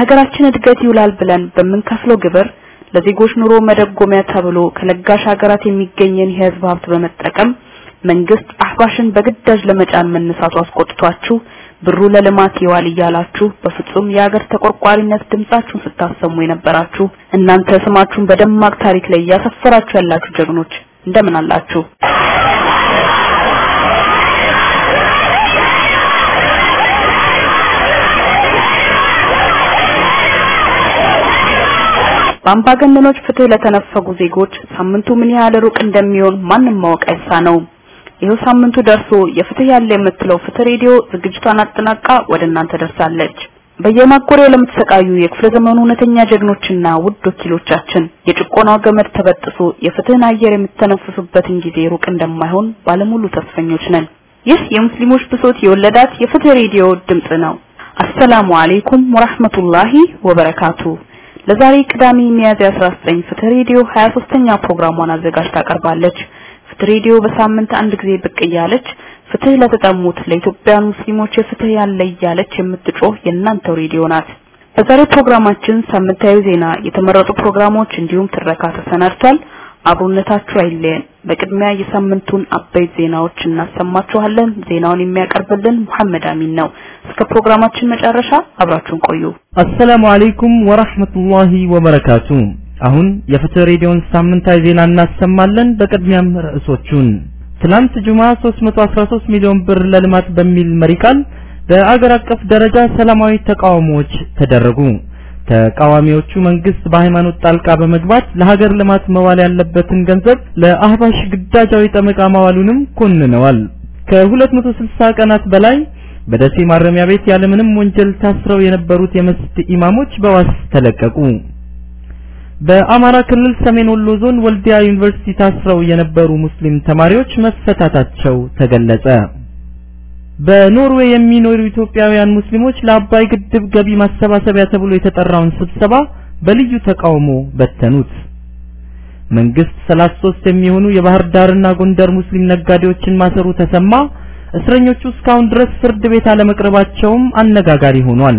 ለሀገራችን እድገት ይውላል ብለን በምንከፍለው ግብር ለዜጎች ኑሮ መደጎሚያ ተብሎ ከለጋሽ ሀገራት የሚገኘን የህዝብ ሀብት በመጠቀም መንግስት አህባሽን በግዳጅ ለመጫን መነሳቱ አስቆጥቷችሁ ብሩ ለልማት ይዋል እያላችሁ በፍጹም የሀገር ተቆርቋሪነት ድምጻችሁን ስታሰሙ የነበራችሁ እናንተ ስማችሁን በደማቅ ታሪክ ላይ እያሰፈራችሁ ያላችሁ ጀግኖች እንደምን አላችሁ? በአምባገነኖች ፍትህ ለተነፈጉ ዜጎች ሳምንቱ ምን ያህል ሩቅ እንደሚሆን ማንም ማወቅ አይሳነውም። ይኸው ሳምንቱ ደርሶ የፍትህ ያለ የምትለው ፍትህ ሬዲዮ ዝግጅቷን አጠናቃ ወደ እናንተ ደርሳለች። በየማጎሪያው ለምትሰቃዩ የክፍለ ዘመኑ እውነተኛ ጀግኖችና ውድ ወኪሎቻችን የጭቆናው ገመድ ተበጥሶ የፍትህን አየር የምትተነፍሱበትን ጊዜ ሩቅ እንደማይሆን ባለሙሉ ተስፈኞች ነን። ይህ የሙስሊሞች ብሶት የወለዳት የፍትህ ሬዲዮ ድምጽ ነው። አሰላሙ አለይኩም ወራህመቱላሂ ወበረካቱ። ለዛሬ ቅዳሜ ሚያዝያ 19 ፍትህ ሬዲዮ 23ኛ ፕሮግራሟን አዘጋጅታ ታቀርባለች። ፍትህ ሬዲዮ በሳምንት አንድ ጊዜ ብቅ እያለች ፍትህ ለተጠሙት ለኢትዮጵያውያን ሙስሊሞች የፍትህ ያለ እያለች የምትጮህ የእናንተው ሬዲዮ ናት። በዛሬው ፕሮግራማችን ሳምንታዊ ዜና፣ የተመረጡ ፕሮግራሞች እንዲሁም ትረካ ተሰናድቷል። አብሮነታችሁ አይለየን። በቅድሚያ የሳምንቱን አበይት ዜናዎች እናሰማችኋለን። ዜናውን የሚያቀርብልን መሐመድ አሚን ነው። እስከ ፕሮግራማችን መጨረሻ አብራችሁን ቆዩ። አሰላሙ አለይኩም ወራህመቱላሂ ወበረካቱ። አሁን የፍትህ ሬዲዮን ሳምንታዊ ዜና እናሰማለን። በቅድሚያም ርዕሶቹን ትናንት ጁማ 313 ሚሊዮን ብር ለልማት በሚል መሪ ቃል በአገር አቀፍ ደረጃ ሰላማዊ ተቃውሞዎች ተደረጉ። ተቃዋሚዎቹ መንግስት በሃይማኖት ጣልቃ በመግባት ለሀገር ልማት መዋል ያለበትን ገንዘብ ለአህባሽ ግዳጃዊ ጠመቃ ማዋሉንም ኮንነዋል። ከ260 ቀናት በላይ በደሴ ማረሚያ ቤት ያለምንም ወንጀል ታስረው የነበሩት የመስጂድ ኢማሞች በዋስ ተለቀቁ። በአማራ ክልል ሰሜን ወሎ ዞን ወልዲያ ዩኒቨርሲቲ ታስረው የነበሩ ሙስሊም ተማሪዎች መፈታታቸው ተገለጸ። በኖርዌይ የሚኖሩ ኢትዮጵያውያን ሙስሊሞች ለአባይ ግድብ ገቢ ማሰባሰቢያ ተብሎ የተጠራውን ስብሰባ በልዩ ተቃውሞ በተኑት። መንግስት 33 የሚሆኑ የባህር ዳርና ጎንደር ሙስሊም ነጋዴዎችን ማሰሩ ተሰማ። እስረኞቹ እስካሁን ድረስ ፍርድ ቤት አለመቅረባቸውም አነጋጋሪ ሆኗል።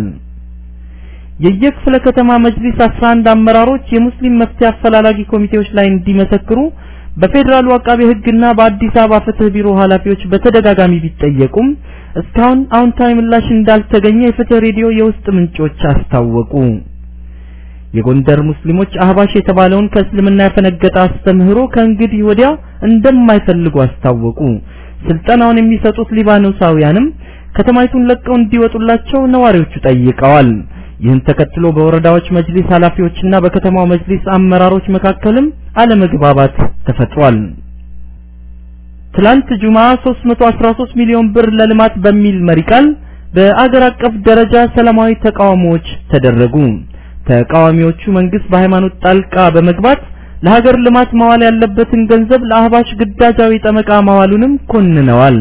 የየክፍለ ከተማ መጅሊስ 11 አመራሮች የሙስሊም መፍትሄ አፈላላጊ ኮሚቴዎች ላይ እንዲመሰክሩ በፌዴራሉ አቃቤ ሕግና በአዲስ አበባ ፍትህ ቢሮ ኃላፊዎች በተደጋጋሚ ቢጠየቁም እስካሁን አዎንታዊ ምላሽ እንዳልተገኘ የፍትህ ሬዲዮ የውስጥ ምንጮች አስታወቁ። የጎንደር ሙስሊሞች አህባሽ የተባለውን ከእስልምና ያፈነገጠ አስተምህሮ ከእንግዲህ ወዲያ እንደማይፈልጉ አስታወቁ። ስልጠናውን የሚሰጡት ሊባኖሳውያንም ከተማይቱን ለቀው እንዲወጡላቸው ነዋሪዎቹ ጠይቀዋል። ይህን ተከትሎ በወረዳዎች መጅሊስ ኃላፊዎችና በከተማው መጅሊስ አመራሮች መካከልም አለመግባባት ተፈጥሯል። ትላንት ጁማ 313 ሚሊዮን ብር ለልማት በሚል መሪ ቃል በአገር አቀፍ ደረጃ ሰላማዊ ተቃውሞዎች ተደረጉ። ተቃዋሚዎቹ መንግስት በሃይማኖት ጣልቃ በመግባት ለሀገር ልማት ማዋል ያለበትን ገንዘብ ለአህባሽ ግዳጃዊ ጠመቃ ማዋሉንም ኮንነዋል።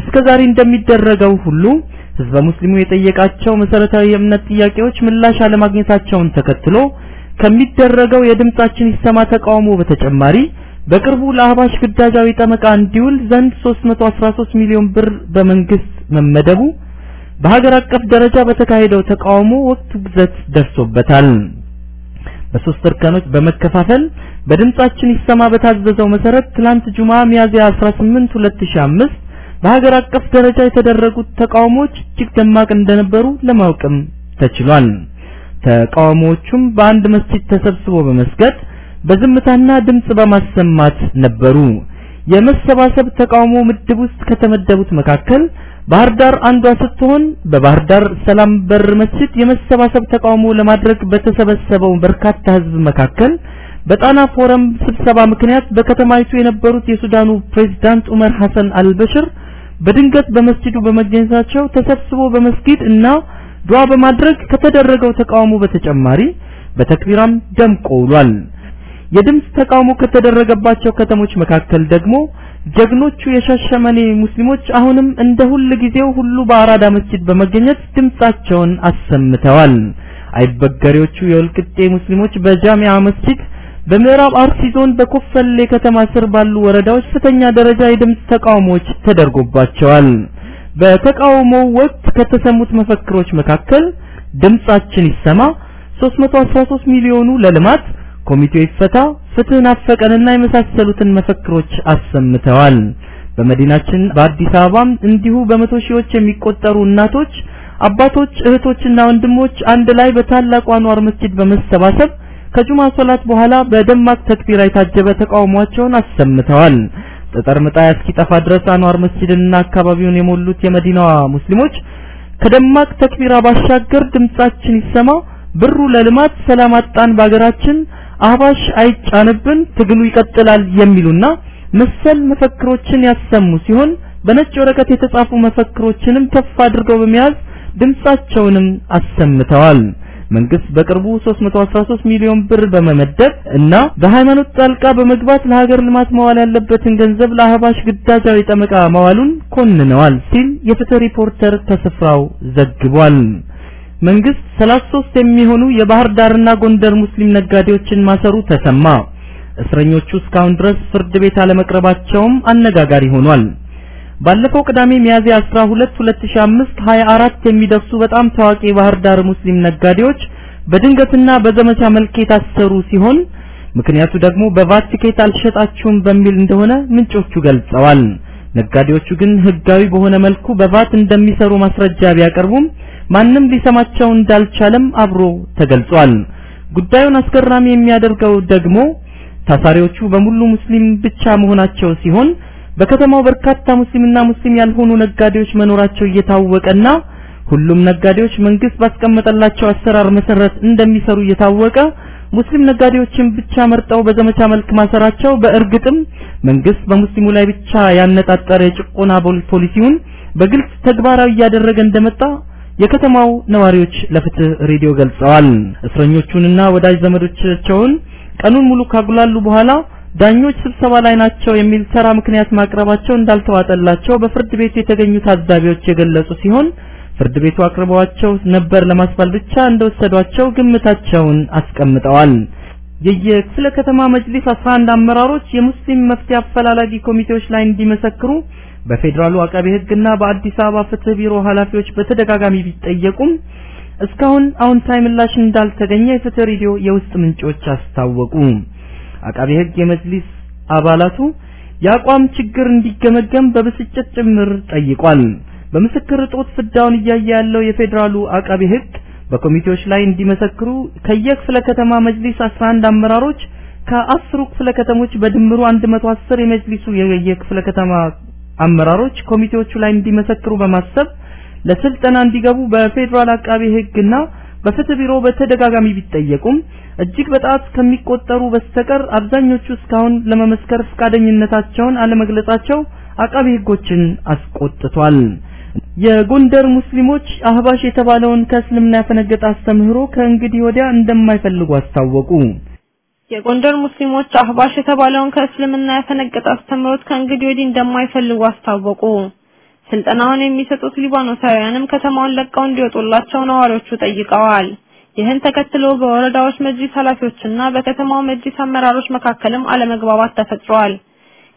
እስከዛሬ እንደሚደረገው ሁሉ ህዝበ ሙስሊሙ የጠየቃቸው መሰረታዊ የእምነት ጥያቄዎች ምላሽ አለማግኘታቸውን ተከትሎ ከሚደረገው የድምጻችን ይሰማ ተቃውሞ በተጨማሪ በቅርቡ ለአህባሽ ግዳጃዊ ጠመቃ እንዲውል ዘንድ 313 ሚሊዮን ብር በመንግስት መመደቡ በሀገር አቀፍ ደረጃ በተካሄደው ተቃውሞ ወቅት ግዘት ደርሶበታል። በሶስት እርከኖች በመከፋፈል በድምጻችን ይሰማ በታዘዘው መሰረት ትላንት ጁማ ሚያዝያ 18 2005 በሀገር አቀፍ ደረጃ የተደረጉት ተቃውሞዎች እጅግ ደማቅ እንደነበሩ ለማወቅም ተችሏል። ተቃውሞዎቹም በአንድ መስጂድ ተሰብስቦ በመስገድ በዝምታና ድምጽ በማሰማት ነበሩ። የመሰባሰብ ተቃውሞ ምድብ ውስጥ ከተመደቡት መካከል ባህር ዳር አንዷ ስትሆን በባህር ዳር ሰላም በር መስጂድ የመሰባሰብ ተቃውሞ ለማድረግ በተሰበሰበው በርካታ ህዝብ መካከል በጣና ፎረም ስብሰባ ምክንያት በከተማይቱ የነበሩት የሱዳኑ ፕሬዝዳንት ዑመር ሐሰን አልበሽር በድንገት በመስጂዱ በመገኘታቸው ተሰብስቦ በመስጊድ እና ዱዓ በማድረግ ከተደረገው ተቃውሞ በተጨማሪ በተክቢራም ደምቆ ውሏል። የድምጽ ተቃውሞ ከተደረገባቸው ከተሞች መካከል ደግሞ ጀግኖቹ የሻሸመኔ ሙስሊሞች አሁንም እንደ ሁል ጊዜው ሁሉ በአራዳ መስጂድ በመገኘት ድምጻቸውን አሰምተዋል። አይበገሬዎቹ የወልቅጤ ሙስሊሞች በጃሚዓ መስጂድ በምዕራብ አርሲ ዞን በኮፈሌ ከተማ ስር ባሉ ወረዳዎች ከፍተኛ ደረጃ የድምጽ ተቃውሞዎች ተደርጎባቸዋል። በተቃውሞው ወቅት ከተሰሙት መፈክሮች መካከል ድምጻችን ይሰማ፣ 313 ሚሊዮኑ ለልማት፣ ኮሚቴው ይፈታ፣ ፍትህ ናፈቀንና የመሳሰሉትን መፈክሮች አሰምተዋል። በመዲናችን በአዲስ አበባም እንዲሁ በመቶ ሺዎች የሚቆጠሩ እናቶች፣ አባቶች፣ እህቶችና ወንድሞች አንድ ላይ በታላቁ አንዋር መስጂድ በመሰባሰብ ከጁማ ሶላት በኋላ በደማቅ ተክቢራ የታጀበ ተቃውሟቸውን አሰምተዋል። ጠጠር ምጣይ እስኪጠፋ ድረስ አንዋር መስጂድንና አካባቢውን የሞሉት የመዲናዋ ሙስሊሞች ከደማቅ ተክቢራ ባሻገር ድምጻችን ይሰማ፣ ብሩ ለልማት፣ ሰላም አጣን በአገራችን፣ አህባሽ አይጫንብን፣ ትግሉ ይቀጥላል የሚሉና መሰል መፈክሮችን ያሰሙ ሲሆን በነጭ ወረቀት የተጻፉ መፈክሮችንም ከፍ አድርገው በመያዝ ድምጻቸውንም አሰምተዋል። መንግስት በቅርቡ 313 ሚሊዮን ብር በመመደብ እና በሃይማኖት ጣልቃ በመግባት ለሀገር ልማት መዋል ያለበትን ገንዘብ ለአህባሽ ግዳጃዊ ጠመቃ መዋሉን ኮንነዋል ሲል የፍትህ ሪፖርተር ከስፍራው ዘግቧል። መንግስት 33 የሚሆኑ የባህር ዳርና ጎንደር ሙስሊም ነጋዴዎችን ማሰሩ ተሰማ። እስረኞቹ እስካሁን ድረስ ፍርድ ቤት አለመቅረባቸውም አነጋጋሪ ሆኗል። ባለፈው ቅዳሜ ሚያዝያ 12 2005 24 የሚደርሱ በጣም ታዋቂ የባህር ዳር ሙስሊም ነጋዴዎች በድንገትና በዘመቻ መልክ የታሰሩ ሲሆን ምክንያቱ ደግሞ በቫት ቲኬት አልሸጣችሁም በሚል እንደሆነ ምንጮቹ ገልጸዋል። ነጋዴዎቹ ግን ህጋዊ በሆነ መልኩ በቫት እንደሚሰሩ ማስረጃ ቢያቀርቡም ማንም ሊሰማቸው እንዳልቻለም አብሮ ተገልጿል። ጉዳዩን አስገራሚ የሚያደርገው ደግሞ ታሳሪዎቹ በሙሉ ሙስሊም ብቻ መሆናቸው ሲሆን በከተማው በርካታ ሙስሊምና ሙስሊም ያልሆኑ ነጋዴዎች መኖራቸው እየታወቀና ሁሉም ነጋዴዎች መንግስት ባስቀመጠላቸው አሰራር መሰረት እንደሚሰሩ እየታወቀ ሙስሊም ነጋዴዎችን ብቻ መርጠው በዘመቻ መልክ ማሰራቸው በእርግጥም መንግስት በሙስሊሙ ላይ ብቻ ያነጣጠረ የጭቆና ፖሊሲውን በግልጽ ተግባራዊ እያደረገ እንደመጣ የከተማው ነዋሪዎች ለፍትህ ሬዲዮ ገልጸዋል። እስረኞቹንና ወዳጅ ዘመዶቻቸውን ቀኑን ሙሉ ካጉላሉ በኋላ ዳኞች ስብሰባ ላይ ናቸው የሚል ተራ ምክንያት ማቅረባቸው እንዳልተዋጠላቸው በፍርድ ቤቱ የተገኙ ታዛቢዎች የገለጹ ሲሆን ፍርድ ቤቱ አቅርበዋቸው ነበር ለማስባል ብቻ እንደወሰዷቸው ግምታቸውን አስቀምጠዋል። የየክፍለ ከተማ መጅሊስ 11 አመራሮች የሙስሊም መፍትሄ አፈላላጊ ኮሚቴዎች ላይ እንዲመሰክሩ በፌዴራሉ አቃቤ ሕግና በአዲስ አበባ ፍትህ ቢሮ ኃላፊዎች በተደጋጋሚ ቢጠየቁም እስካሁን አዎንታዊ ምላሽ እንዳልተገኘ የፍትህ ሬዲዮ የውስጥ ምንጮች አስታወቁ። አቃቤ ሕግ የመጅሊስ አባላቱ የአቋም ችግር እንዲገመገም በብስጭት ጭምር ጠይቋል። በምስክር እጦት ፍዳውን እያየ ያለው የፌዴራሉ አቃቤ ሕግ በኮሚቴዎች ላይ እንዲመሰክሩ ከየክፍለ ከተማ መጅሊስ 11 አመራሮች ከአስሩ ክፍለ ከተሞች በድምሩ 110 የመጅሊሱ የየክፍለ ከተማ አመራሮች ኮሚቴዎቹ ላይ እንዲመሰክሩ በማሰብ ለስልጠና እንዲገቡ በፌዴራል አቃቤ ሕግና በፍትህ ቢሮ በተደጋጋሚ ቢጠየቁም እጅግ በጣት ከሚቆጠሩ በስተቀር አብዛኞቹ እስካሁን ለመመስከር ፈቃደኝነታቸውን አለመግለጻቸው አቃቤ ሕጎችን አስቆጥቷል። የጎንደር ሙስሊሞች አህባሽ የተባለውን ከእስልምና ያፈነገጠ አስተምህሮ ከእንግዲህ ወዲያ እንደማይፈልጉ አስታወቁ። የጎንደር ሙስሊሞች አህባሽ የተባለውን ከእስልምና ያፈነገጠ አስተምህሮት ከእንግዲህ ወዲህ እንደማይፈልጉ አስታወቁ። ስልጠናውን የሚሰጡት ሊባኖሳውያንም ከተማውን ለቀው እንዲወጡላቸው ነዋሪዎቹ ጠይቀዋል። ይህን ተከትሎ በወረዳዎች መጅሊስ ኃላፊዎችና በከተማው መጅሊስ አመራሮች መካከልም አለመግባባት ተፈጥሯል።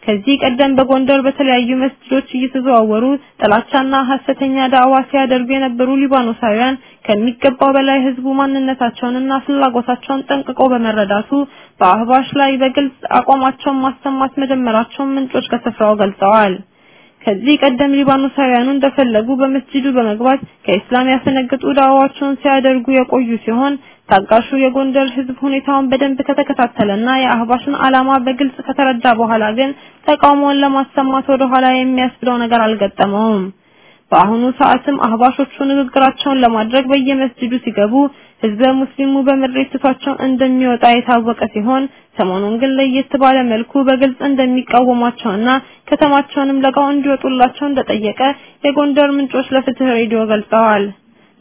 ከዚህ ቀደም በጎንደር በተለያዩ መስጂዶች እየተዘዋወሩ ጥላቻና ሐሰተኛ ዳዕዋ ሲያደርጉ የነበሩ ሊባኖሳውያን ከሚገባው በላይ ህዝቡ ማንነታቸውንና ፍላጎታቸውን ጠንቅቆ በመረዳቱ በአህባሽ ላይ በግልጽ አቋማቸውን ማሰማት መጀመራቸውን ምንጮች ከስፍራው ገልጸዋል። ከዚህ ቀደም ሊባኖሳውያኑ እንደፈለጉ በመስጂዱ በመግባት ከኢስላም ያፈነገጡ ዳዕዋቸውን ሲያደርጉ የቆዩ ሲሆን ታጋሹ የጎንደር ህዝብ ሁኔታውን በደንብ ከተከታተለና የአህባሽን ዓላማ በግልጽ ከተረዳ በኋላ ግን ተቃውሞውን ለማሰማት ወደ ኋላ የሚያስብለው ነገር አልገጠመውም። በአሁኑ ሰዓትም አህባሾቹ ንግግራቸውን ለማድረግ በየመስጂዱ ሲገቡ ህዝበ ሙስሊሙ በምሬት ትቷቸው እንደሚወጣ የታወቀ ሲሆን ሰሞኑን ግን ለየት ባለ መልኩ በግልጽ እንደሚቃወሟቸውና ከተማቸውንም ለቀው እንዲወጡላቸው እንደጠየቀ የጎንደር ምንጮች ለፍትህ ሬዲዮ ገልጸዋል።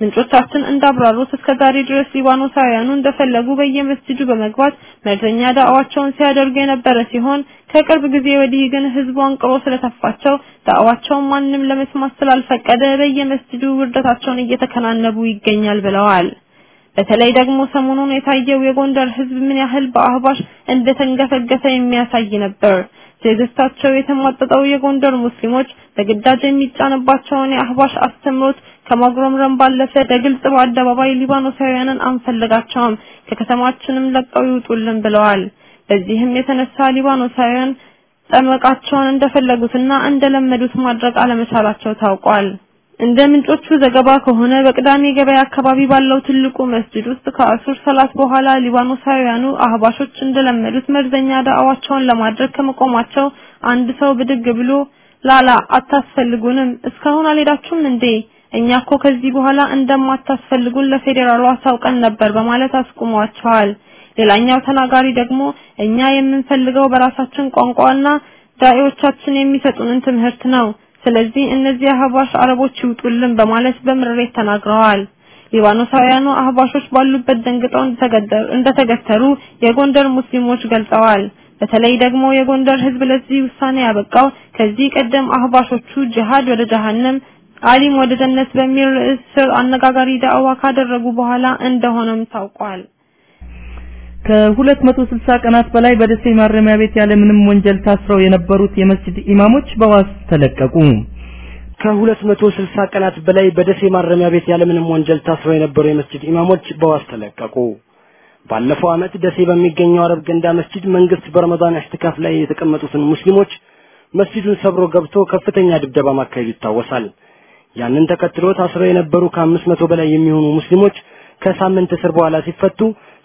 ምንጮቻችን እንዳብራሩት እስከ ዛሬ ድረስ ሊባኖሳውያኑ እንደፈለጉ በየመስጂዱ በመግባት መርዘኛ ዳዕዋቸውን ሲያደርጉ የነበረ ሲሆን ከቅርብ ጊዜ ወዲህ ግን ህዝቡ አንቅሮ ስለተፋቸው ዳዕዋቸውን ማንም ለመስማት ስላልፈቀደ በየመስጂዱ ውርደታቸውን እየተከናነቡ ይገኛል ብለዋል። በተለይ ደግሞ ሰሞኑን የታየው የጎንደር ህዝብ ምን ያህል በአህባሽ እንደተንገፈገፈ የሚያሳይ ነበር። ትዕግስታቸው የተሟጠጠው የጎንደር ሙስሊሞች በግዳጅ የሚጫንባቸውን የአህባሽ አስተምሮት ከማጉረምረም ባለፈ በግልጽ በአደባባይ ሊባኖሳውያንን አንፈልጋቸውም፣ ከከተማችንም ለቀው ይውጡልን ብለዋል። በዚህም የተነሳ ሊባኖሳውያን ጠመቃቸውን እንደፈለጉትና እንደለመዱት ማድረግ አለመቻላቸው ታውቋል። እንደ ምንጮቹ ዘገባ ከሆነ በቅዳሜ ገበያ አካባቢ ባለው ትልቁ መስጂድ ውስጥ ከአሱር ሰላት በኋላ ሊባኖሳውያኑ አህባሾች እንደለመዱት መርዘኛ ዳዕዋቸውን ለማድረግ ከመቆማቸው አንድ ሰው ብድግ ብሎ ላላ አታስፈልጉንም፣ እስካሁን አልሄዳችሁም እንዴ? እኛ እኮ ከዚህ በኋላ እንደማታስፈልጉን ለፌዴራሉ አሳውቀን ነበር በማለት አስቁሟቸዋል። ሌላኛው ተናጋሪ ደግሞ እኛ የምንፈልገው በራሳችን ቋንቋና ዳዒዎቻችን የሚሰጡንን ትምህርት ነው። ስለዚህ እነዚህ አህባሽ አረቦች ይውጡልን በማለት በምሬት ተናግረዋል። ሊባኖሳውያኑ አህባሾች ባሉበት ደንግጠው እንደተገተሩ የጎንደር ሙስሊሞች ገልጸዋል። በተለይ ደግሞ የጎንደር ህዝብ ለዚህ ውሳኔ ያበቃው ከዚህ ቀደም አህባሾቹ ጂሃድ ወደ ጀሃነም አሊም ወደ ጀነት በሚል ርዕስ ስር አነጋጋሪ ዳዕዋ ካደረጉ በኋላ እንደሆነም ታውቋል። ከ260 ቀናት በላይ በደሴ ማረሚያ ቤት ያለ ምንም ወንጀል ታስረው የነበሩት የመስጂድ ኢማሞች በዋስ ተለቀቁ። ከ260 ቀናት በላይ በደሴ ማረሚያ ቤት ያለ ምንም ወንጀል ታስረው የነበሩ የመስጂድ ኢማሞች በዋስ ተለቀቁ። ባለፈው ዓመት ደሴ በሚገኘው አረብ ገንዳ መስጂድ መንግስት በረመዳን ኢህቲካፍ ላይ የተቀመጡትን ሙስሊሞች መስጂዱን ሰብሮ ገብቶ ከፍተኛ ድብደባ ማካሄዱ ይታወሳል። ያንን ተከትሎ ታስረው የነበሩ ከአምስት መቶ በላይ የሚሆኑ ሙስሊሞች ከሳምንት እስር በኋላ ሲፈቱ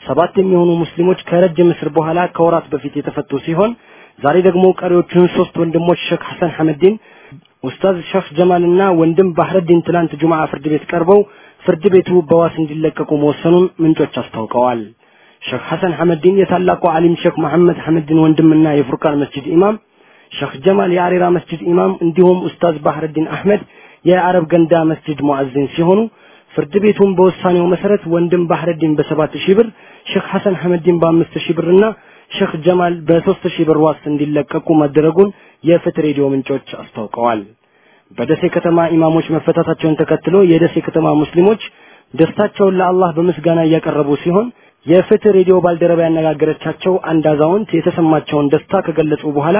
ሰባት የሚሆኑ ሙስሊሞች ከረጅም እስር በኋላ ከወራት በፊት የተፈቱ ሲሆን ዛሬ ደግሞ ቀሪዎቹን ሶስት ወንድሞች ሼክ ሐሰን ሐመዲን፣ ኡስታዝ ሼክ ጀማልና ወንድም ባህረዲን ትላንት ጁማዓ ፍርድ ቤት ቀርበው ፍርድ ቤቱ በዋስ እንዲለቀቁ መወሰኑን ምንጮች አስታውቀዋል። ሼክ ሐሰን ሐመዲን የታላቁ ዓሊም ሼክ መሐመድ ሐመዲን ወንድምና የፉርቃን መስጂድ ኢማም፣ ሼክ ጀማል የአሬራ መስጂድ ኢማም እንዲሁም ኡስታዝ ባህረዲን አህመድ የአረብ ገንዳ መስጂድ ሙአዚን ሲሆኑ ፍርድ ቤቱም በውሳኔው መሰረት ወንድም ባህረዲን በሰባት ሺህ ብር ሼክ ሐሰን ሐመዲን በአምስት ሺህ ብርና ሼክ ጀማል በሶስት ሺህ ብር ዋስ እንዲለቀቁ መደረጉን የፍትህ ሬዲዮ ምንጮች አስታውቀዋል። በደሴ ከተማ ኢማሞች መፈታታቸውን ተከትሎ የደሴ ከተማ ሙስሊሞች ደስታቸውን ለአላህ በምስጋና እያቀረቡ ሲሆን የፍትህ ሬዲዮ ባልደረባ ያነጋገረቻቸው አንድ አዛውንት የተሰማቸውን ደስታ ከገለጹ በኋላ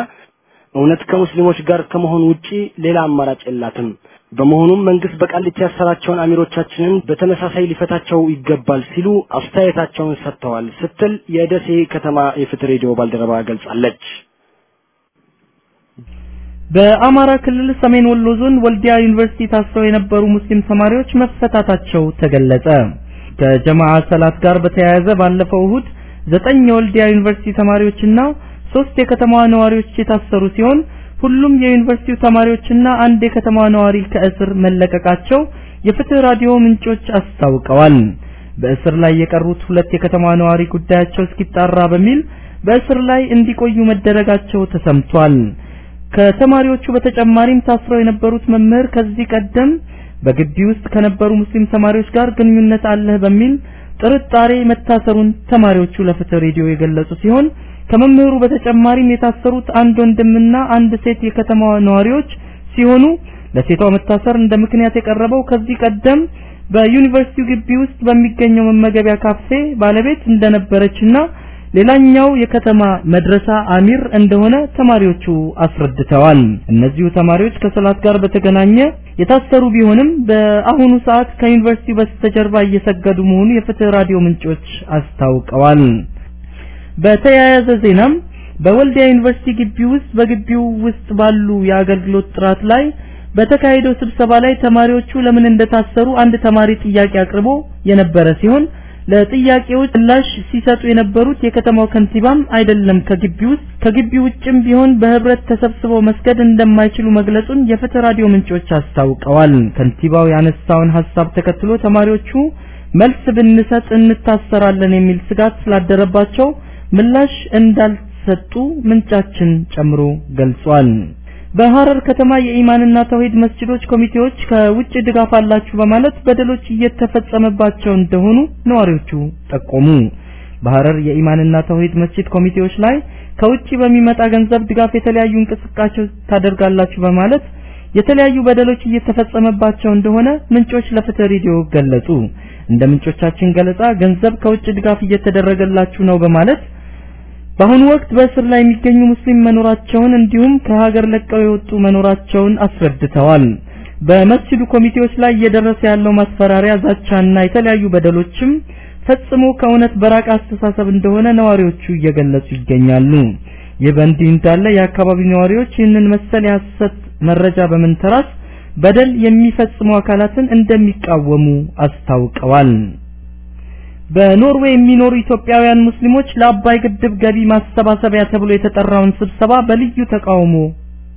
እውነት ከሙስሊሞች ጋር ከመሆን ውጪ ሌላ አማራጭ የላትም። በመሆኑም መንግስት በቃሊቲ ያሰራቸውን አሚሮቻችንን በተመሳሳይ ሊፈታቸው ይገባል ሲሉ አስተያየታቸውን ሰጥተዋል ስትል የደሴ ከተማ የፍትህ ሬዲዮ ባልደረባ ገልጻለች። በአማራ ክልል ሰሜን ወሎ ዞን ወልዲያ ዩኒቨርሲቲ ታስረው የነበሩ ሙስሊም ተማሪዎች መፈታታቸው ተገለጸ። ከጀማዓ ሰላት ጋር በተያያዘ ባለፈው እሁድ ዘጠኝ የወልዲያ ዩኒቨርሲቲ ተማሪዎችና ሶስት የከተማዋ ነዋሪዎች የታሰሩ ሲሆን ሁሉም የዩኒቨርሲቲው ተማሪዎችና አንድ የከተማዋ ነዋሪ ከእስር መለቀቃቸው የፍትህ ራዲዮ ምንጮች አስታውቀዋል። በእስር ላይ የቀሩት ሁለት የከተማዋ ነዋሪ ጉዳያቸው እስኪጣራ በሚል በእስር ላይ እንዲቆዩ መደረጋቸው ተሰምቷል። ከተማሪዎቹ በተጨማሪም ታስረው የነበሩት መምህር ከዚህ ቀደም በግቢ ውስጥ ከነበሩ ሙስሊም ተማሪዎች ጋር ግንኙነት አለህ በሚል ጥርጣሬ መታሰሩን ተማሪዎቹ ለፍትህ ሬዲዮ የገለጹ ሲሆን ከመምህሩ በተጨማሪም የታሰሩት አንድ ወንድምና አንድ ሴት የከተማዋ ነዋሪዎች ሲሆኑ ለሴቷ መታሰር እንደ ምክንያት የቀረበው ከዚህ ቀደም በዩኒቨርሲቲው ግቢ ውስጥ በሚገኘው መመገቢያ ካፌ ባለቤት እንደነበረችና ሌላኛው የከተማ መድረሳ አሚር እንደሆነ ተማሪዎቹ አስረድተዋል። እነዚሁ ተማሪዎች ከሰላት ጋር በተገናኘ የታሰሩ ቢሆንም በአሁኑ ሰዓት ከዩኒቨርሲቲው በስተጀርባ እየሰገዱ መሆኑ የፍትህ ራዲዮ ምንጮች አስታውቀዋል። በተያያዘ ዜናም በወልዲያ ዩኒቨርሲቲ ግቢ ውስጥ በግቢው ውስጥ ባሉ የአገልግሎት ጥራት ላይ በተካሄደው ስብሰባ ላይ ተማሪዎቹ ለምን እንደታሰሩ አንድ ተማሪ ጥያቄ አቅርቦ የነበረ ሲሆን ለጥያቄዎች ምላሽ ሲሰጡ የነበሩት የከተማው ከንቲባም አይደለም ከግቢ ውስጥ ከግቢ ውጭም ቢሆን በህብረት ተሰብስበው መስገድ እንደማይችሉ መግለጹን የፍትህ ራዲዮ ምንጮች አስታውቀዋል። ከንቲባው ያነሳውን ሀሳብ ተከትሎ ተማሪዎቹ መልስ ብንሰጥ እንታሰራለን የሚል ስጋት ስላደረባቸው ምላሽ እንዳልሰጡ ምንጫችን ጨምሮ ገልጿል። በሐረር ከተማ የኢማንና ተውሂድ መስጂዶች ኮሚቴዎች ከውጭ ድጋፍ አላችሁ በማለት በደሎች እየተፈጸመባቸው እንደሆኑ ነዋሪዎቹ ጠቆሙ። በሐረር የኢማንና ተውሂድ መስጂድ ኮሚቴዎች ላይ ከውጭ በሚመጣ ገንዘብ ድጋፍ የተለያዩ እንቅስቃሴዎች ታደርጋላችሁ በማለት የተለያዩ በደሎች እየተፈጸመባቸው እንደሆነ ምንጮች ለፍትህ ሬዲዮ ገለጹ። እንደ ምንጮቻችን ገለጻ ገንዘብ ከውጭ ድጋፍ እየተደረገላችሁ ነው በማለት በአሁኑ ወቅት በእስር ላይ የሚገኙ ሙስሊም መኖራቸውን እንዲሁም ከሀገር ለቀው የወጡ መኖራቸውን አስረድተዋል። በመስጂዱ ኮሚቴዎች ላይ እየደረሰ ያለው ማስፈራሪያ፣ ዛቻና የተለያዩ በደሎችም ፈጽሞ ከእውነት በራቀ አስተሳሰብ እንደሆነ ነዋሪዎቹ እየገለጹ ይገኛሉ። ይህ እንዳለ የአካባቢው ነዋሪዎች ይህንን መሰል የሐሰት መረጃ በመንተራስ በደል የሚፈጽሙ አካላትን እንደሚቃወሙ አስታውቀዋል። በኖርዌይ የሚኖሩ ኢትዮጵያውያን ሙስሊሞች ለአባይ ግድብ ገቢ ማሰባሰቢያ ተብሎ የተጠራውን ስብሰባ በልዩ ተቃውሞ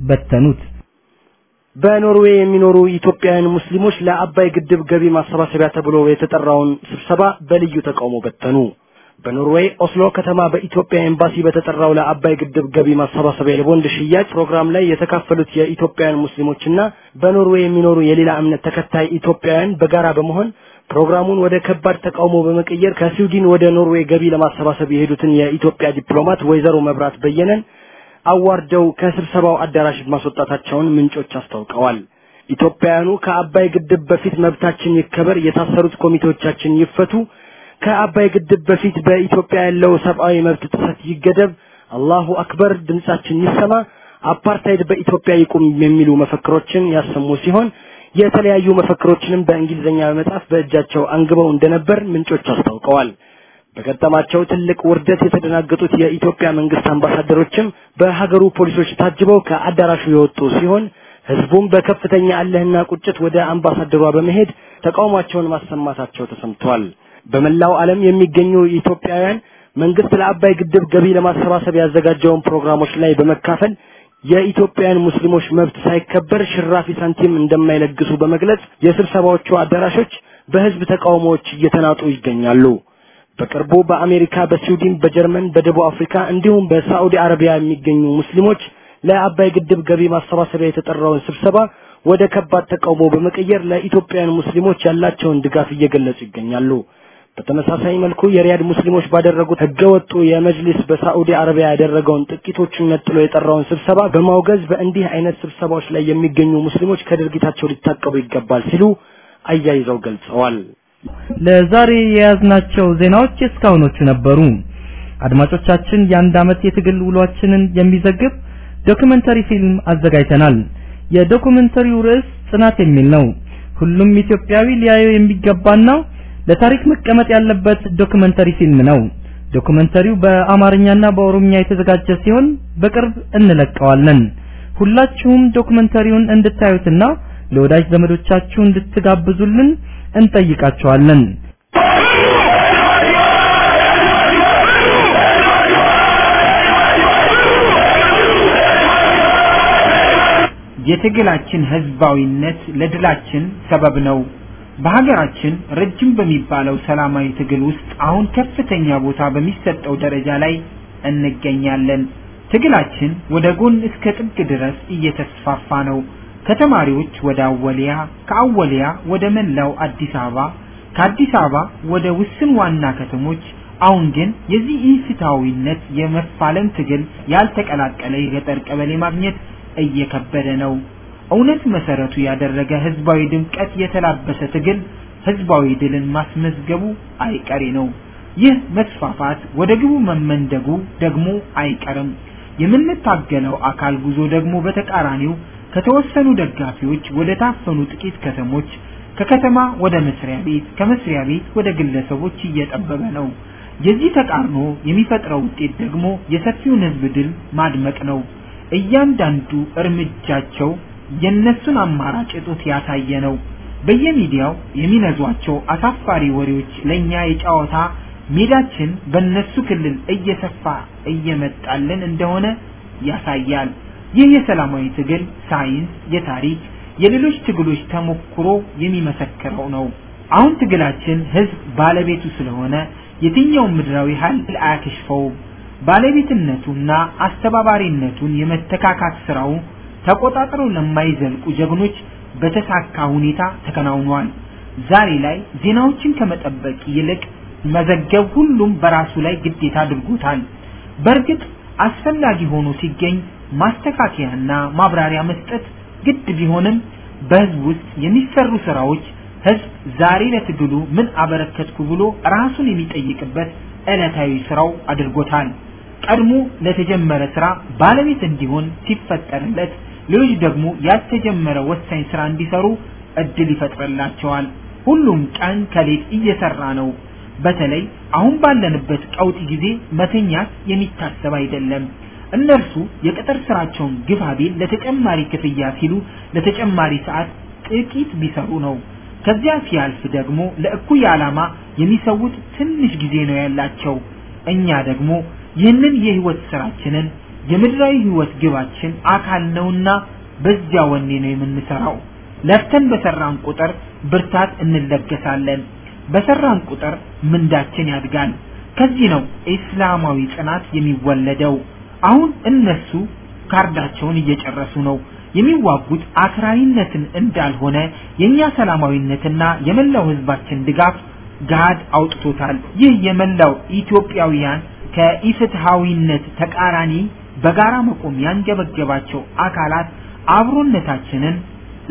በተኑት። በኖርዌይ የሚኖሩ ኢትዮጵያውያን ሙስሊሞች ለአባይ ግድብ ገቢ ማሰባሰቢያ ተብሎ የተጠራውን ስብሰባ በልዩ ተቃውሞ በተኑ። በኖርዌይ ኦስሎ ከተማ በኢትዮጵያ ኤምባሲ በተጠራው ለአባይ ግድብ ገቢ ማሰባሰቢያ የቦንድ ሽያጭ ፕሮግራም ላይ የተካፈሉት የኢትዮጵያውያን ሙስሊሞችና በኖርዌይ የሚኖሩ የሌላ እምነት ተከታይ ኢትዮጵያውያን በጋራ በመሆን ፕሮግራሙን ወደ ከባድ ተቃውሞ በመቀየር ከስዊድን ወደ ኖርዌይ ገቢ ለማሰባሰብ የሄዱትን የኢትዮጵያ ዲፕሎማት ወይዘሮ መብራት በየነን አዋርደው ከስብሰባው አዳራሽ ማስወጣታቸውን ምንጮች አስታውቀዋል። ኢትዮጵያውያኑ ከአባይ ግድብ በፊት መብታችን ይከበር፣ የታሰሩት ኮሚቴዎቻችን ይፈቱ፣ ከአባይ ግድብ በፊት በኢትዮጵያ ያለው ሰብአዊ መብት ጥሰት ይገደብ፣ አላሁ አክበር፣ ድምጻችን ይሰማ፣ አፓርታይድ በኢትዮጵያ ይቁም የሚሉ መፈክሮችን ያሰሙ ሲሆን የተለያዩ መፈክሮችንም በእንግሊዝኛ በመጻፍ በእጃቸው አንግበው እንደነበር ምንጮች አስታውቀዋል። በገጠማቸው ትልቅ ውርደት የተደናገጡት የኢትዮጵያ መንግስት አምባሳደሮችም በሀገሩ ፖሊሶች ታጅበው ከአዳራሹ የወጡ ሲሆን ህዝቡም በከፍተኛ አለህና ቁጭት ወደ አምባሳደሯ በመሄድ ተቃውሟቸውን ማሰማታቸው ተሰምቷል። በመላው ዓለም የሚገኙ ኢትዮጵያውያን መንግስት ለአባይ ግድብ ገቢ ለማሰባሰብ ያዘጋጀውን ፕሮግራሞች ላይ በመካፈል የኢትዮጵያውያን ሙስሊሞች መብት ሳይከበር ሽራፊ ሳንቲም እንደማይለግሱ በመግለጽ የስብሰባዎቹ አዳራሾች በህዝብ ተቃውሞዎች እየተናጡ ይገኛሉ። በቅርቡ በአሜሪካ፣ በስዊድን፣ በጀርመን፣ በደቡብ አፍሪካ እንዲሁም በሳዑዲ አረቢያ የሚገኙ ሙስሊሞች ለአባይ ግድብ ገቢ ማሰባሰቢያ የተጠራውን ስብሰባ ወደ ከባድ ተቃውሞ በመቀየር ለኢትዮጵያውያን ሙስሊሞች ያላቸውን ድጋፍ እየገለጹ ይገኛሉ። በተመሳሳይ መልኩ የሪያድ ሙስሊሞች ባደረጉት ህገወጡ የመጅሊስ በሳዑዲ አረቢያ ያደረገውን ጥቂቶቹን ነጥሎ የጠራውን ስብሰባ በማውገዝ በእንዲህ አይነት ስብሰባዎች ላይ የሚገኙ ሙስሊሞች ከድርጊታቸው ሊታቀቡ ይገባል ሲሉ አያይዘው ገልጸዋል። ለዛሬ የያዝናቸው ዜናዎች የእስካሁኖቹ ነበሩ። አድማጮቻችን የአንድ ዓመት የትግል ውሏችንን የሚዘግብ ዶክመንተሪ ፊልም አዘጋጅተናል። የዶክመንተሪው ርዕስ ጽናት የሚል ነው። ሁሉም ኢትዮጵያዊ ሊያየው የሚገባና ለታሪክ መቀመጥ ያለበት ዶክመንተሪ ፊልም ነው። ዶክመንተሪው በአማርኛና በኦሮምኛ የተዘጋጀ ሲሆን በቅርብ እንለቀዋለን። ሁላችሁም ዶክመንተሪውን እንድታዩትና ለወዳጅ ዘመዶቻችሁ እንድትጋብዙልን እንጠይቃችኋለን። የትግላችን ህዝባዊነት ለድላችን ሰበብ ነው። በሀገራችን ረጅም በሚባለው ሰላማዊ ትግል ውስጥ አሁን ከፍተኛ ቦታ በሚሰጠው ደረጃ ላይ እንገኛለን። ትግላችን ወደ ጎን እስከ ጥግ ድረስ እየተስፋፋ ነው። ከተማሪዎች ወደ አወሊያ፣ ከአወሊያ ወደ መላው አዲስ አበባ፣ ከአዲስ አበባ ወደ ውስን ዋና ከተሞች። አሁን ግን የዚህ ኢፍትሐዊነት የመፋለም ትግል ያልተቀላቀለ የገጠር ቀበሌ ማግኘት እየከበደ ነው። እውነት መሰረቱ ያደረገ ህዝባዊ ድምቀት የተላበሰ ትግል ህዝባዊ ድልን ማስመዝገቡ አይቀሬ ነው። ይህ መስፋፋት ወደ ግቡ መመንደጉ ደግሞ አይቀርም። የምንታገለው አካል ጉዞ ደግሞ በተቃራኒው ከተወሰኑ ደጋፊዎች ወደ ታፈኑ ጥቂት ከተሞች፣ ከከተማ ወደ መስሪያ ቤት፣ ከመስሪያ ቤት ወደ ግለሰቦች እየጠበበ ነው። የዚህ ተቃርኖ የሚፈጥረው ውጤት ደግሞ የሰፊውን ህዝብ ድል ማድመቅ ነው። እያንዳንዱ እርምጃቸው የነሱን አማራጭ እጦት ያሳየ ነው። በየሚዲያው የሚነዟቸው አሳፋሪ ወሬዎች ለኛ የጨዋታ ሜዳችን በነሱ ክልል እየሰፋ እየመጣልን እንደሆነ ያሳያል። ይህ የሰላማዊ ትግል ሳይንስ፣ የታሪክ፣ የሌሎች ትግሎች ተሞክሮ የሚመሰክረው ነው። አሁን ትግላችን ህዝብ ባለቤቱ ስለሆነ የትኛውም ምድራዊ ኃይል አያከሽፈውም። ባለቤትነቱና አስተባባሪነቱን የመተካካት ስራው ተቆጣጥረው ለማይዘልቁ ጀግኖች በተሳካ ሁኔታ ተከናውኗል። ዛሬ ላይ ዜናዎችን ከመጠበቅ ይልቅ መዘገብ ሁሉም በራሱ ላይ ግዴታ አድርጎታል። በእርግጥ አስፈላጊ ሆኖ ሲገኝ ማስተካከያና ማብራሪያ መስጠት ግድ ቢሆንም በህዝብ ውስጥ የሚሰሩ ስራዎች ህዝብ ዛሬ ለትግሉ ምን አበረከትኩ ብሎ ራሱን የሚጠይቅበት ዕለታዊ ስራው አድርጎታል። ቀድሞ ለተጀመረ ስራ ባለቤት እንዲሆን ሲፈጠርለት ሌሎች ደግሞ ያልተጀመረ ወሳኝ ስራ እንዲሰሩ እድል ይፈጥርላቸዋል። ሁሉም ቀን ከሌት እየሰራ ነው። በተለይ አሁን ባለንበት ቀውጢ ጊዜ መተኛት የሚታሰብ አይደለም። እነርሱ የቅጥር ስራቸውን ግፋ ለተጨማሪ ክፍያ ሲሉ ለተጨማሪ ሰዓት ጥቂት ቢሰሩ ነው። ከዚያ ሲያልፍ ደግሞ ለእኩይ ዓላማ የሚሰውት ትንሽ ጊዜ ነው ያላቸው። እኛ ደግሞ ይህንን የህይወት ስራችንን የምድራዊ ህይወት ግባችን አካል ነውና በዚያ ወኔ ነው የምንሰራው። ለፍተን በሰራን ቁጥር ብርታት እንለገሳለን። በሰራን ቁጥር ምንዳችን ያድጋል። ከዚህ ነው እስላማዊ ጽናት የሚወለደው። አሁን እነሱ ካርዳቸውን እየጨረሱ ነው። የሚዋጉት አክራሪነትን እንዳልሆነ የኛ ሰላማዊነትና የመላው ህዝባችን ድጋፍ ጋድ አውጥቶታል። ይህ የመላው ኢትዮጵያውያን ከኢፍትሃዊነት ተቃራኒ በጋራ መቆም ያንገበገባቸው አካላት አብሮነታችንን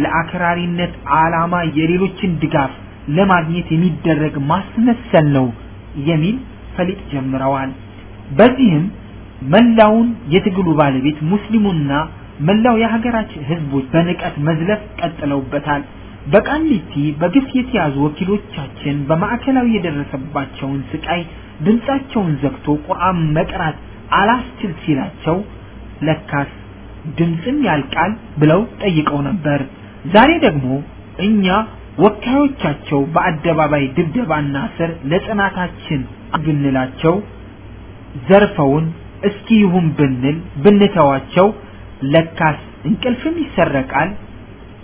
ለአክራሪነት ዓላማ የሌሎችን ድጋፍ ለማግኘት የሚደረግ ማስመሰል ነው የሚል ፈሊጥ ጀምረዋል። በዚህም መላውን የትግሉ ባለቤት ሙስሊሙና መላው የሀገራችን ህዝቦች በንቀት መዝለፍ ቀጥለውበታል። በቃሊቲ በግፍ የተያዙ ወኪሎቻችን በማዕከላዊ የደረሰባቸውን ስቃይ ድምጻቸውን ዘግቶ ቁርአን መቅራት አላስችል ሲላቸው ለካስ ድምፅም ያልቃል ብለው ጠይቀው ነበር። ዛሬ ደግሞ እኛ ወካዮቻቸው በአደባባይ ድብደባና ስር ለጽናታችን ብንላቸው ዘርፈውን እስኪ ይሁን ብንል ብንተዋቸው ለካስ እንቅልፍም ይሰረቃል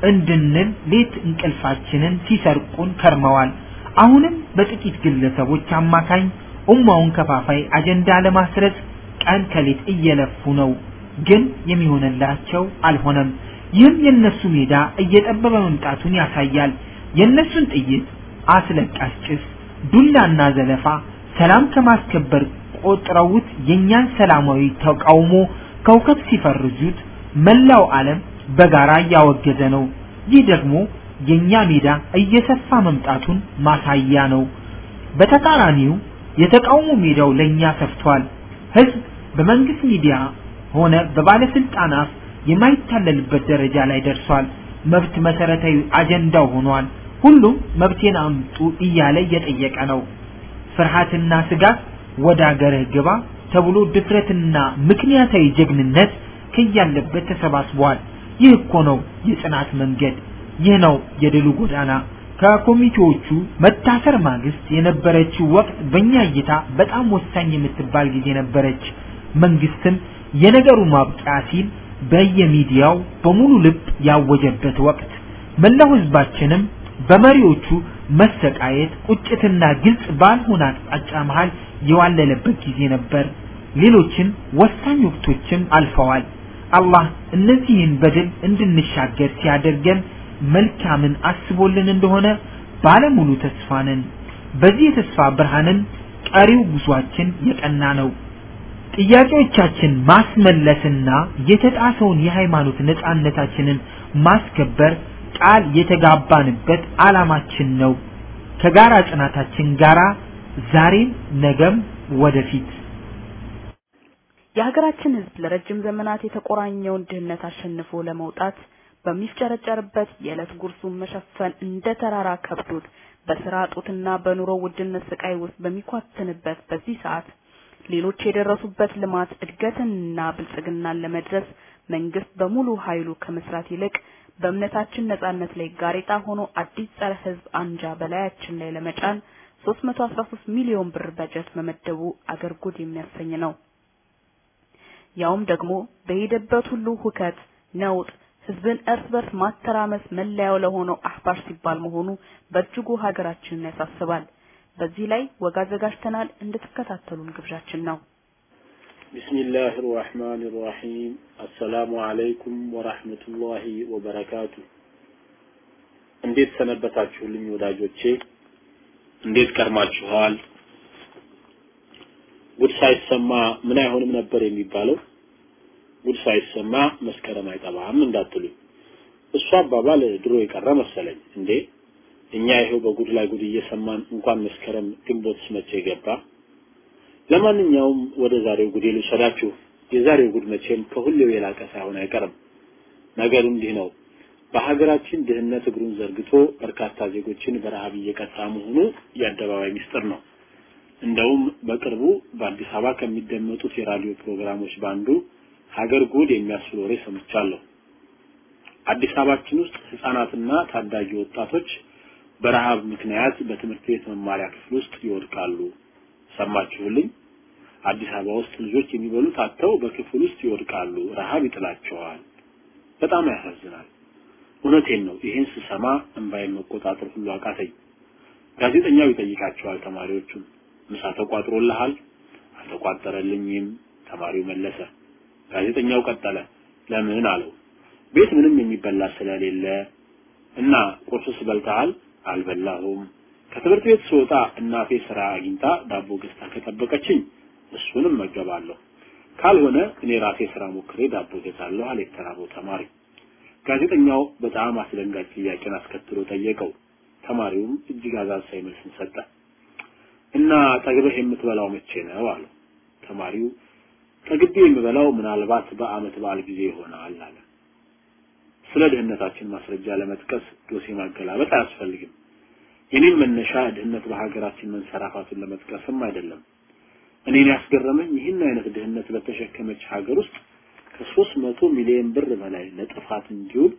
እንድንል ሌት እንቅልፋችንን ሲሰርቁን ከርመዋል። አሁንም በጥቂት ግለሰቦች አማካኝ ኡማውን ከፋፋይ አጀንዳ ለማስረጽ ቀን ከሌት እየለፉ ነው። ግን የሚሆንላቸው አልሆነም። ይህም የነሱ ሜዳ እየጠበበ መምጣቱን ያሳያል። የነሱን ጥይት፣ አስለቃሽ ጭስ፣ ዱላና ዘለፋ ሰላም ከማስከበር ቆጥረውት የኛን ሰላማዊ ተቃውሞ ከውከት ሲፈርጁት መላው ዓለም በጋራ እያወገዘ ነው። ይህ ደግሞ የኛ ሜዳ እየሰፋ መምጣቱን ማሳያ ነው። በተቃራኒው የተቃውሞ ሜዳው ለኛ ሰፍቷል። ህዝብ በመንግስት ሚዲያ ሆነ በባለስልጣናት የማይታለልበት ደረጃ ላይ ደርሷል። መብት መሰረታዊ አጀንዳው ሆኗል። ሁሉም መብቴን አምጡ እያለ እየጠየቀ ነው። ፍርሃትና ስጋት ወደ አገርህ ግባ ተብሎ ድፍረትና ምክንያታዊ ጀግንነት ከያለበት ተሰባስቧል። ይህ እኮ ነው የጽናት መንገድ። ይህ ነው የድሉ ጎዳና። ከኮሚቴዎቹ መታሰር ማግስት የነበረችው ወቅት በእኛ እይታ በጣም ወሳኝ የምትባል ጊዜ ነበረች። መንግስትም የነገሩ ማብቂያ ሲል በየሚዲያው በሙሉ ልብ ያወጀበት ወቅት፣ መላው ህዝባችንም በመሪዎቹ መሰቃየት፣ ቁጭትና ግልጽ ባልሆነ አቅጣጫ መሃል የዋለለበት ጊዜ ነበር። ሌሎችን ወሳኝ ወቅቶችም አልፈዋል። አላህ እነዚህን በድል እንድንሻገር ሲያደርገን መልካምን አስቦልን እንደሆነ ባለሙሉ ተስፋ ነን። በዚህ የተስፋ ብርሃንን ቀሪው ጉዟችን የቀና ነው። ጥያቄዎቻችን ማስመለስና የተጣሰውን የሃይማኖት ነጻነታችንን ማስከበር ቃል የተጋባንበት ዓላማችን ነው። ከጋራ ጽናታችን ጋራ ዛሬም ነገም ወደፊት የሀገራችን ህዝብ ለረጅም ዘመናት የተቆራኘውን ድህነት አሸንፎ ለመውጣት በሚፍጨረጨርበት የዕለት ጉርሱን መሸፈን እንደ ተራራ ከብዶት በስራ እጦትና በኑሮ ውድነት ስቃይ ውስጥ በሚኳትንበት በዚህ ሰዓት ሌሎች የደረሱበት ልማት እድገትንና ብልጽግናን ለመድረስ መንግስት በሙሉ ኃይሉ ከመስራት ይልቅ በእምነታችን ነጻነት ላይ ጋሬጣ ሆኖ አዲስ ጸረ ህዝብ አንጃ በላያችን ላይ ለመጫን 313 ሚሊዮን ብር በጀት መመደቡ አገር ጉድ የሚያሰኝ ነው። ያውም ደግሞ በሄደበት ሁሉ ሁከት፣ ነውጥ፣ ህዝብን እርስ በርስ ማተራመስ መለያው ለሆነው አህባሽ ሲባል መሆኑ በእጅጉ ሀገራችንን ያሳስባል። በዚህ ላይ ወግ አዘጋጅተናል፣ እንድትከታተሉን ግብዣችን ነው። بسم الله الرحمن الرحيم السلام عليكم ورحمة الله وبركاته እንዴት ሰነበታችሁልኝ ወዳጆቼ እንዴት ከርማችኋል ጉድ ሳይሰማ ምን አይሆንም ነበር የሚባለው ጉድ ሳይሰማ መስከረም አይጠባም እንዳትሉኝ እሱ አባባል ድሮ የቀረ መሰለኝ እንዴ እኛ ይሄው በጉድ ላይ ጉድ እየሰማን እንኳን መስከረም ግንቦትስ መቼ ገባ ለማንኛውም ወደ ዛሬው ጉድ ልውሰዳችሁ የዛሬው ጉድ መቼም ከሁሌው የላቀ ሳይሆን አይቀርም ነገሩ እንዲህ ነው። በሀገራችን ድህነት እግሩን ዘርግቶ በርካታ ዜጎችን በረሃብ እየቀጣ መሆኑ የአደባባይ ሚስጥር ነው። እንደውም በቅርቡ በአዲስ አበባ ከሚደመጡት የራዲዮ ፕሮግራሞች ባንዱ ሀገር ጉድ የሚያስብል ወሬ ሰምቻለሁ። አዲስ አበባችን ውስጥ ህጻናትና ታዳጊ ወጣቶች በረሃብ ምክንያት በትምህርት ቤት መማሪያ ክፍል ውስጥ ይወድቃሉ። ሰማችሁልኝ? አዲስ አበባ ውስጥ ልጆች የሚበሉት አጥተው በክፍል ውስጥ ይወድቃሉ። ረሃብ ይጥላቸዋል። በጣም ያሳዝናል። እውነቴን ነው። ይህን ስሰማ እንባዬን መቆጣጠር ሁሉ አቃተኝ። ጋዜጠኛው ይጠይቃቸዋል ተማሪዎቹን፣ ምሳ ተቋጥሮልሃል? አልተቋጠረልኝም። ተማሪው መለሰ። ጋዜጠኛው ቀጠለ። ለምን አለው። ቤት ምንም የሚበላ ስለሌለ እና ቁርስስ በልተሃል? አልበላሁም። ከትምህርት ቤት ስወጣ እናቴ ስራ አግኝታ ዳቦ ገዝታ ከጠበቀችኝ እሱንም መገባለሁ። ካልሆነ እኔ ራሴ ስራ ሞክሬ ዳቦ ገዛለሁ አለ የተራበው ተማሪ። ጋዜጠኛው በጣም አስደንጋጭ ጥያቄን አስከትሎ ጠየቀው። ተማሪውም እጅግ አሳዛኝ መልስን ሰጠ። እና ጠግበህ የምትበላው መቼ ነው አለው። ተማሪው ጠግቤ የምበላው ምናልባት በአመት በዓል ጊዜ ይሆናል አለ። ስለ ድህነታችን ማስረጃ ለመጥቀስ ዶሴ ማገላበጥ አያስፈልግም። የኔም መነሻ ድህነት በሀገራችን መንሰራፋቱን ለመጥቀስም አይደለም። እኔን ያስገረመኝ ይህን አይነት ድህነት በተሸከመች ሀገር ውስጥ ከሶስት መቶ ሚሊዮን ብር በላይ ለጥፋት እንዲውል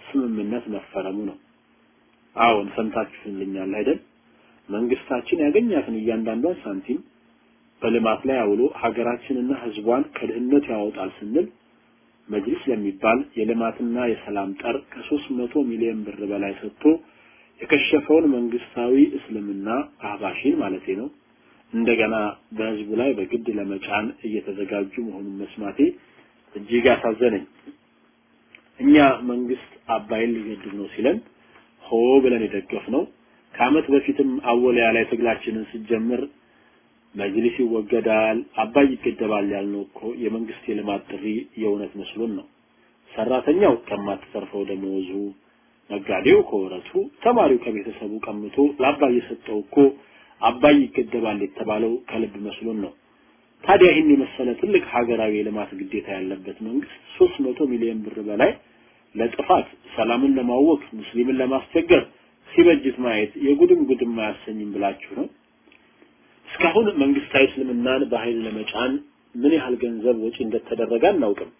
ስምምነት መፈረሙ ነው። አዎን ሰምታችሁልኛል አይደል? መንግስታችን ያገኛትን እያንዳንዷን ሳንቲም በልማት ላይ አውሎ ሀገራችንና ህዝቧን ከድህነት ያወጣል ስንል መጅሊስ ለሚባል የልማትና የሰላም ጠር ከሶስት መቶ ሚሊዮን ብር በላይ ሰጥቶ የከሸፈውን መንግስታዊ እስልምና አህባሽን ማለቴ ነው እንደገና በህዝቡ ላይ በግድ ለመጫን እየተዘጋጁ መሆኑን መስማቴ እጅግ አሳዘነኝ። እኛ መንግስት አባይን ሊገድብ ነው ሲለን ሆ ብለን የደገፍነው ከአመት በፊትም አወሊያ ላይ ትግላችንን ስጀምር መጅሊስ ይወገዳል፣ አባይ ይገደባል ያልነው እኮ የመንግስት የልማት ጥሪ የእውነት መስሎን ነው። ሰራተኛው ከማትተርፈው ደመወዙ፣ ነጋዴው ከወረቱ፣ ተማሪው ከቤተሰቡ ቀምቶ ለአባይ የሰጠው እኮ አባይ ይገደባል የተባለው ከልብ መስሎን ነው። ታዲያ ይህን የመሰለ ትልቅ ሀገራዊ የልማት ግዴታ ያለበት መንግስት ሶስት መቶ ሚሊዮን ብር በላይ ለጥፋት ሰላምን ለማወክ ሙስሊምን ለማስቸገር ሲበጅት ማየት የጉድም ጉድም አያሰኝም ብላችሁ ነው። እስካሁን መንግስታዊ እስልምናን በኃይል ለመጫን ምን ያህል ገንዘብ ወጪ እንደተደረገ አናውቅም።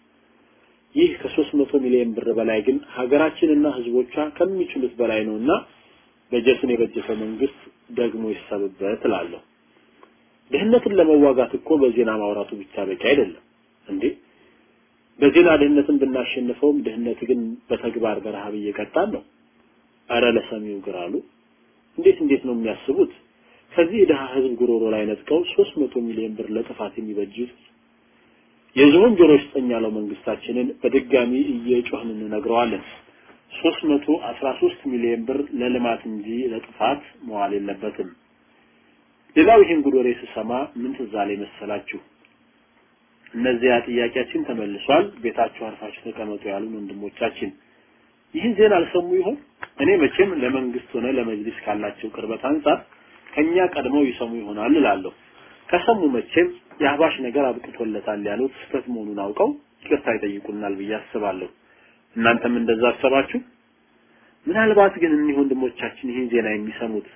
ይህ ከሶስት መቶ ሚሊዮን ብር በላይ ግን ሀገራችንና ህዝቦቿ ከሚችሉት በላይ ነውና በጀትን የበጀተ መንግስት ደግሞ ይሰብበት እላለሁ። ድህነትን ለመዋጋት እኮ በዜና ማውራቱ ብቻ በቂ አይደለም እንዴ! በዜና ድህነትን ብናሸንፈውም ድህነት ግን በተግባር በረሃብ እየቀጣን ነው። አረ ለሰሚው ግር አሉ። እንዴት እንዴት ነው የሚያስቡት? ከዚህ የድሃ ህዝብ ጉሮሮ ላይ ነጥቀው 300 ሚሊዮን ብር ለጥፋት የሚበጁት የዝሆን ጆሮ ይስጠኝ ያለው መንግስታችንን በድጋሚ እየጮህን እንነግረዋለን። 313 ሚሊዮን ብር ለልማት እንጂ ለጥፋት መዋል የለበትም። ሌላው ይህን ጉዶሬ ስሰማ ምን ትዝ አለኝ መሰላችሁ? እነዚያ ጥያቄያችን ተመልሷል፣ ቤታችሁ አርፋችሁ ተቀመጡ ያሉን ወንድሞቻችን ይህን ዜና አልሰሙ ይሆን? እኔ መቼም ለመንግስት ሆነ ለመጅሊስ ካላቸው ቅርበት አንጻር ከኛ ቀድመው ይሰሙ ይሆናል እላለሁ። ከሰሙ መቼም የአህባሽ ነገር አብቅቶለታል ያሉት ስህተት መሆኑን አውቀው ይቅርታ ይጠይቁናል ብዬ አስባለሁ። እናንተም እንደዛ አሰባችሁ? ምናልባት ግን እኒህ ወንድሞቻችን ይህን ዜና የሚሰሙት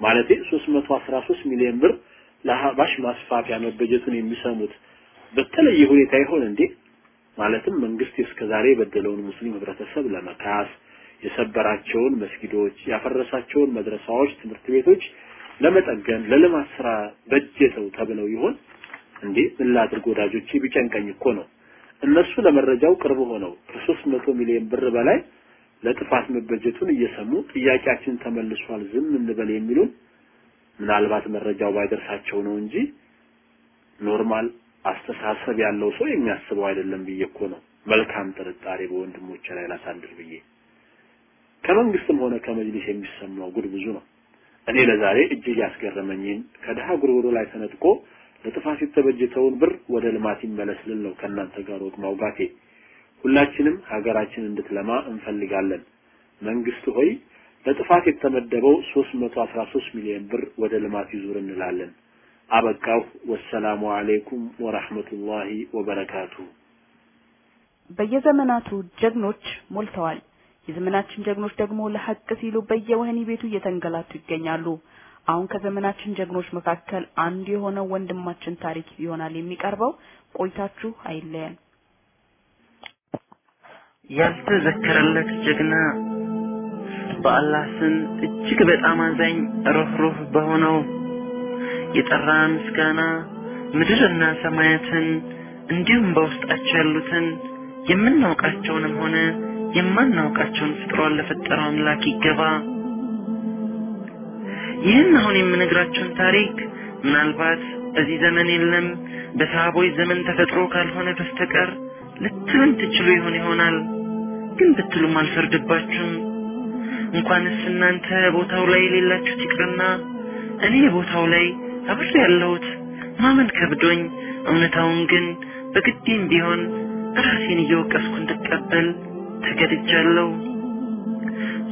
ማለቴ 313 ሚሊዮን ብር ለአህባሽ ማስፋፊያ መበጀቱን የሚሰሙት በተለየ ሁኔታ ይሆን እንዴ? ማለትም መንግስት እስከዛሬ የበደለውን ሙስሊም ህብረተሰብ ለመካስ የሰበራቸውን መስጊዶች፣ ያፈረሳቸውን መድረሳዎች፣ ትምህርት ቤቶች ለመጠገን ለልማት ስራ በጀተው ተብለው ይሆን እንዴ? ምን ላድርግ ወዳጆቼ፣ ቢጨንቀኝ እኮ ነው። እነሱ ለመረጃው ቅርብ ሆነው ከሶስት መቶ ሚሊዮን ብር በላይ ለጥፋት መበጀቱን እየሰሙ ጥያቄያችን ተመልሷል ዝም እንበል የሚሉን ምናልባት መረጃው ባይደርሳቸው ነው እንጂ normal አስተሳሰብ ያለው ሰው የሚያስበው አይደለም ብዬ እኮ ነው። መልካም ጥርጣሬ በወንድሞቼ ላይ ላሳድር ብዬ ከመንግስትም ሆነ ከመጅሊስ የሚሰማው ጉድ ብዙ ነው። እኔ ለዛሬ እጅግ ያስገረመኝን ከድሃ ጉሮሮ ላይ ተነጥቆ ለጥፋት የተበጀተውን ብር ወደ ልማት ይመለስ ልል ነው ከእናንተ ጋር ወግ ማውጋቴ። ሁላችንም ሀገራችን እንድትለማ እንፈልጋለን። መንግስት ሆይ ለጥፋት የተመደበው 313 ሚሊዮን ብር ወደ ልማት ይዙር እንላለን። አበቃሁ። ወሰላሙ አለይኩም ወራህመቱላሂ ወበረካቱ። በየዘመናቱ ጀግኖች ሞልተዋል። የዘመናችን ጀግኖች ደግሞ ለሐቅ ሲሉ በየወህኒ ቤቱ እየተንገላቱ ይገኛሉ። አሁን ከዘመናችን ጀግኖች መካከል አንዱ የሆነው ወንድማችን ታሪክ ይሆናል የሚቀርበው። ቆይታችሁ አይለየን። ያልተዘከረለት ጀግና በአላህ ስም እጅግ በጣም አዛኝ ሩህሩህ በሆነው የጠራ ምስጋና ምድርና ሰማያትን እንዲሁም በውስጣቸው ያሉትን የምናውቃቸውንም ሆነ የማናውቃቸውን ፍጥሯን ለፈጠረው አምላክ ይገባ። ይህን አሁን የምነግራችሁን ታሪክ ምናልባት በዚህ ዘመን የለም በሰሃቦች ዘመን ተፈጥሮ ካልሆነ በስተቀር ልትሉን ትችሉ ይሆን ይሆናል። ግን ብትሉም አልፈርድባችሁም። እንኳንስ እናንተ ቦታው ላይ የሌላችሁት ይቅርና እኔ ቦታው ላይ አብሬ ያለሁት ማመን ከብዶኝ እውነታውን ግን በግዴም ቢሆን ራሴን እየወቀስኩ እንድቀበል ተገድጃለሁ።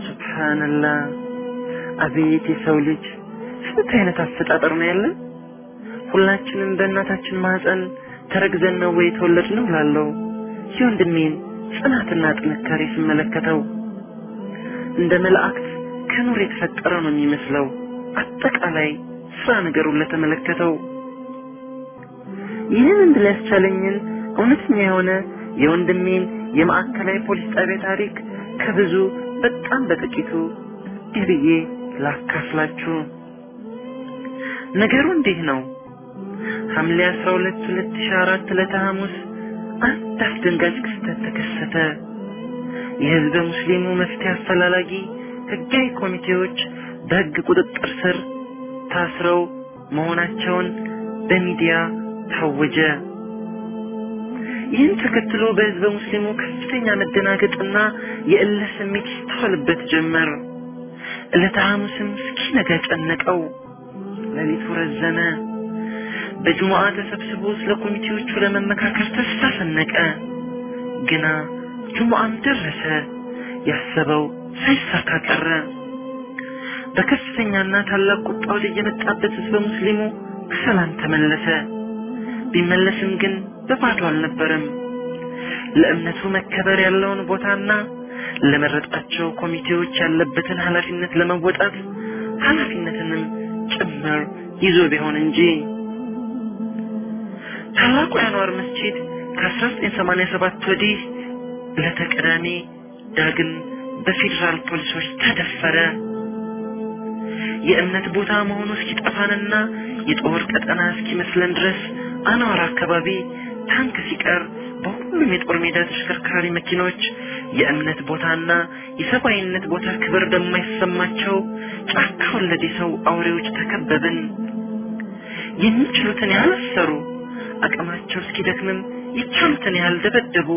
ሱብሃንላህ አቤት የሰው ልጅ ስንት አይነት አፈጣጠር ነው ያለን። ሁላችንም በእናታችን ማህፀን ተረግዘን ነው ወይ የተወለድነው ላለው የወንድሜን ጽናትና ጥንካሬ ስመለከተው እንደ መላእክት ከኑር የተፈጠረ ነው የሚመስለው። አጠቃላይ ስራ ነገሩን ለተመለከተው ይህን እንድል እውነተኛ የሆነ የወንድሜን የማዕከላዊ ፖሊስ ጣቢያ ታሪክ ከብዙ በጣም በጥቂቱ እንዲህ ላካፍላችሁ። ነገሩ እንዲህ ነው። ሐምሌ 12 2004 ዕለተ ሐሙስ አንድ አስደንጋጭ ክስተት ተከሰተ። የህዝበ ሙስሊሙ መፍትሄ አፈላላጊ ህጋዊ ኮሚቴዎች በህግ ቁጥጥር ስር ታስረው መሆናቸውን በሚዲያ ታወጀ። ይህን ተከትሎ በህዝበ ሙስሊሙ ከፍተኛ መደናገጥና የእልህ ስሜት ይስተዋልበት ጀመር። ዕለተ ሐሙስም እስኪነጋ ጨነቀው። ሌሊቱ ረዘመ። በጅሙዓ ተሰብስቦ ስለ ኮሚቴዎቹ ለመመካከር ተስፋ ሰነቀ። ግና ጅሙዓም ደረሰ። ያሰበው ሳይሳካ ቀረ። በከፍተኛና ታላቅ ቁጣ ወደ የመጣበት ህዝበ ሙስሊሙ ከሰላም ተመለሰ። ቢመለስም ግን በባዶ አልነበረም። ለእምነቱ መከበር ያለውን ቦታና ለመረጣቸው ኮሚቴዎች ያለበትን ኃላፊነት ለመወጣት ኃላፊነትንም ጭምር ይዞ ቢሆን እንጂ ታላቁ የአንዋር መስጂድ ከ1987 ወዲህ ዕለተ ቅዳሜ ዳግም በፌዴራል ፖሊሶች ተደፈረ። የእምነት ቦታ መሆኑ እስኪጠፋንና የጦር ቀጠና እስኪመስለን ድረስ አንዋር አካባቢ ታንክ ሲቀር በሁሉም የጦር ሜዳ ተሽከርካሪ መኪኖች የእምነት ቦታና የሰብአዊነት ቦታ ክብር በማይሰማቸው ጫካ ወለድ የሰው አውሬዎች ተከበብን። የሚችሉትን ያህል አሰሩ፣ አቅማቸው እስኪደክምም የቻሉትን ያህል ደበደቡ፣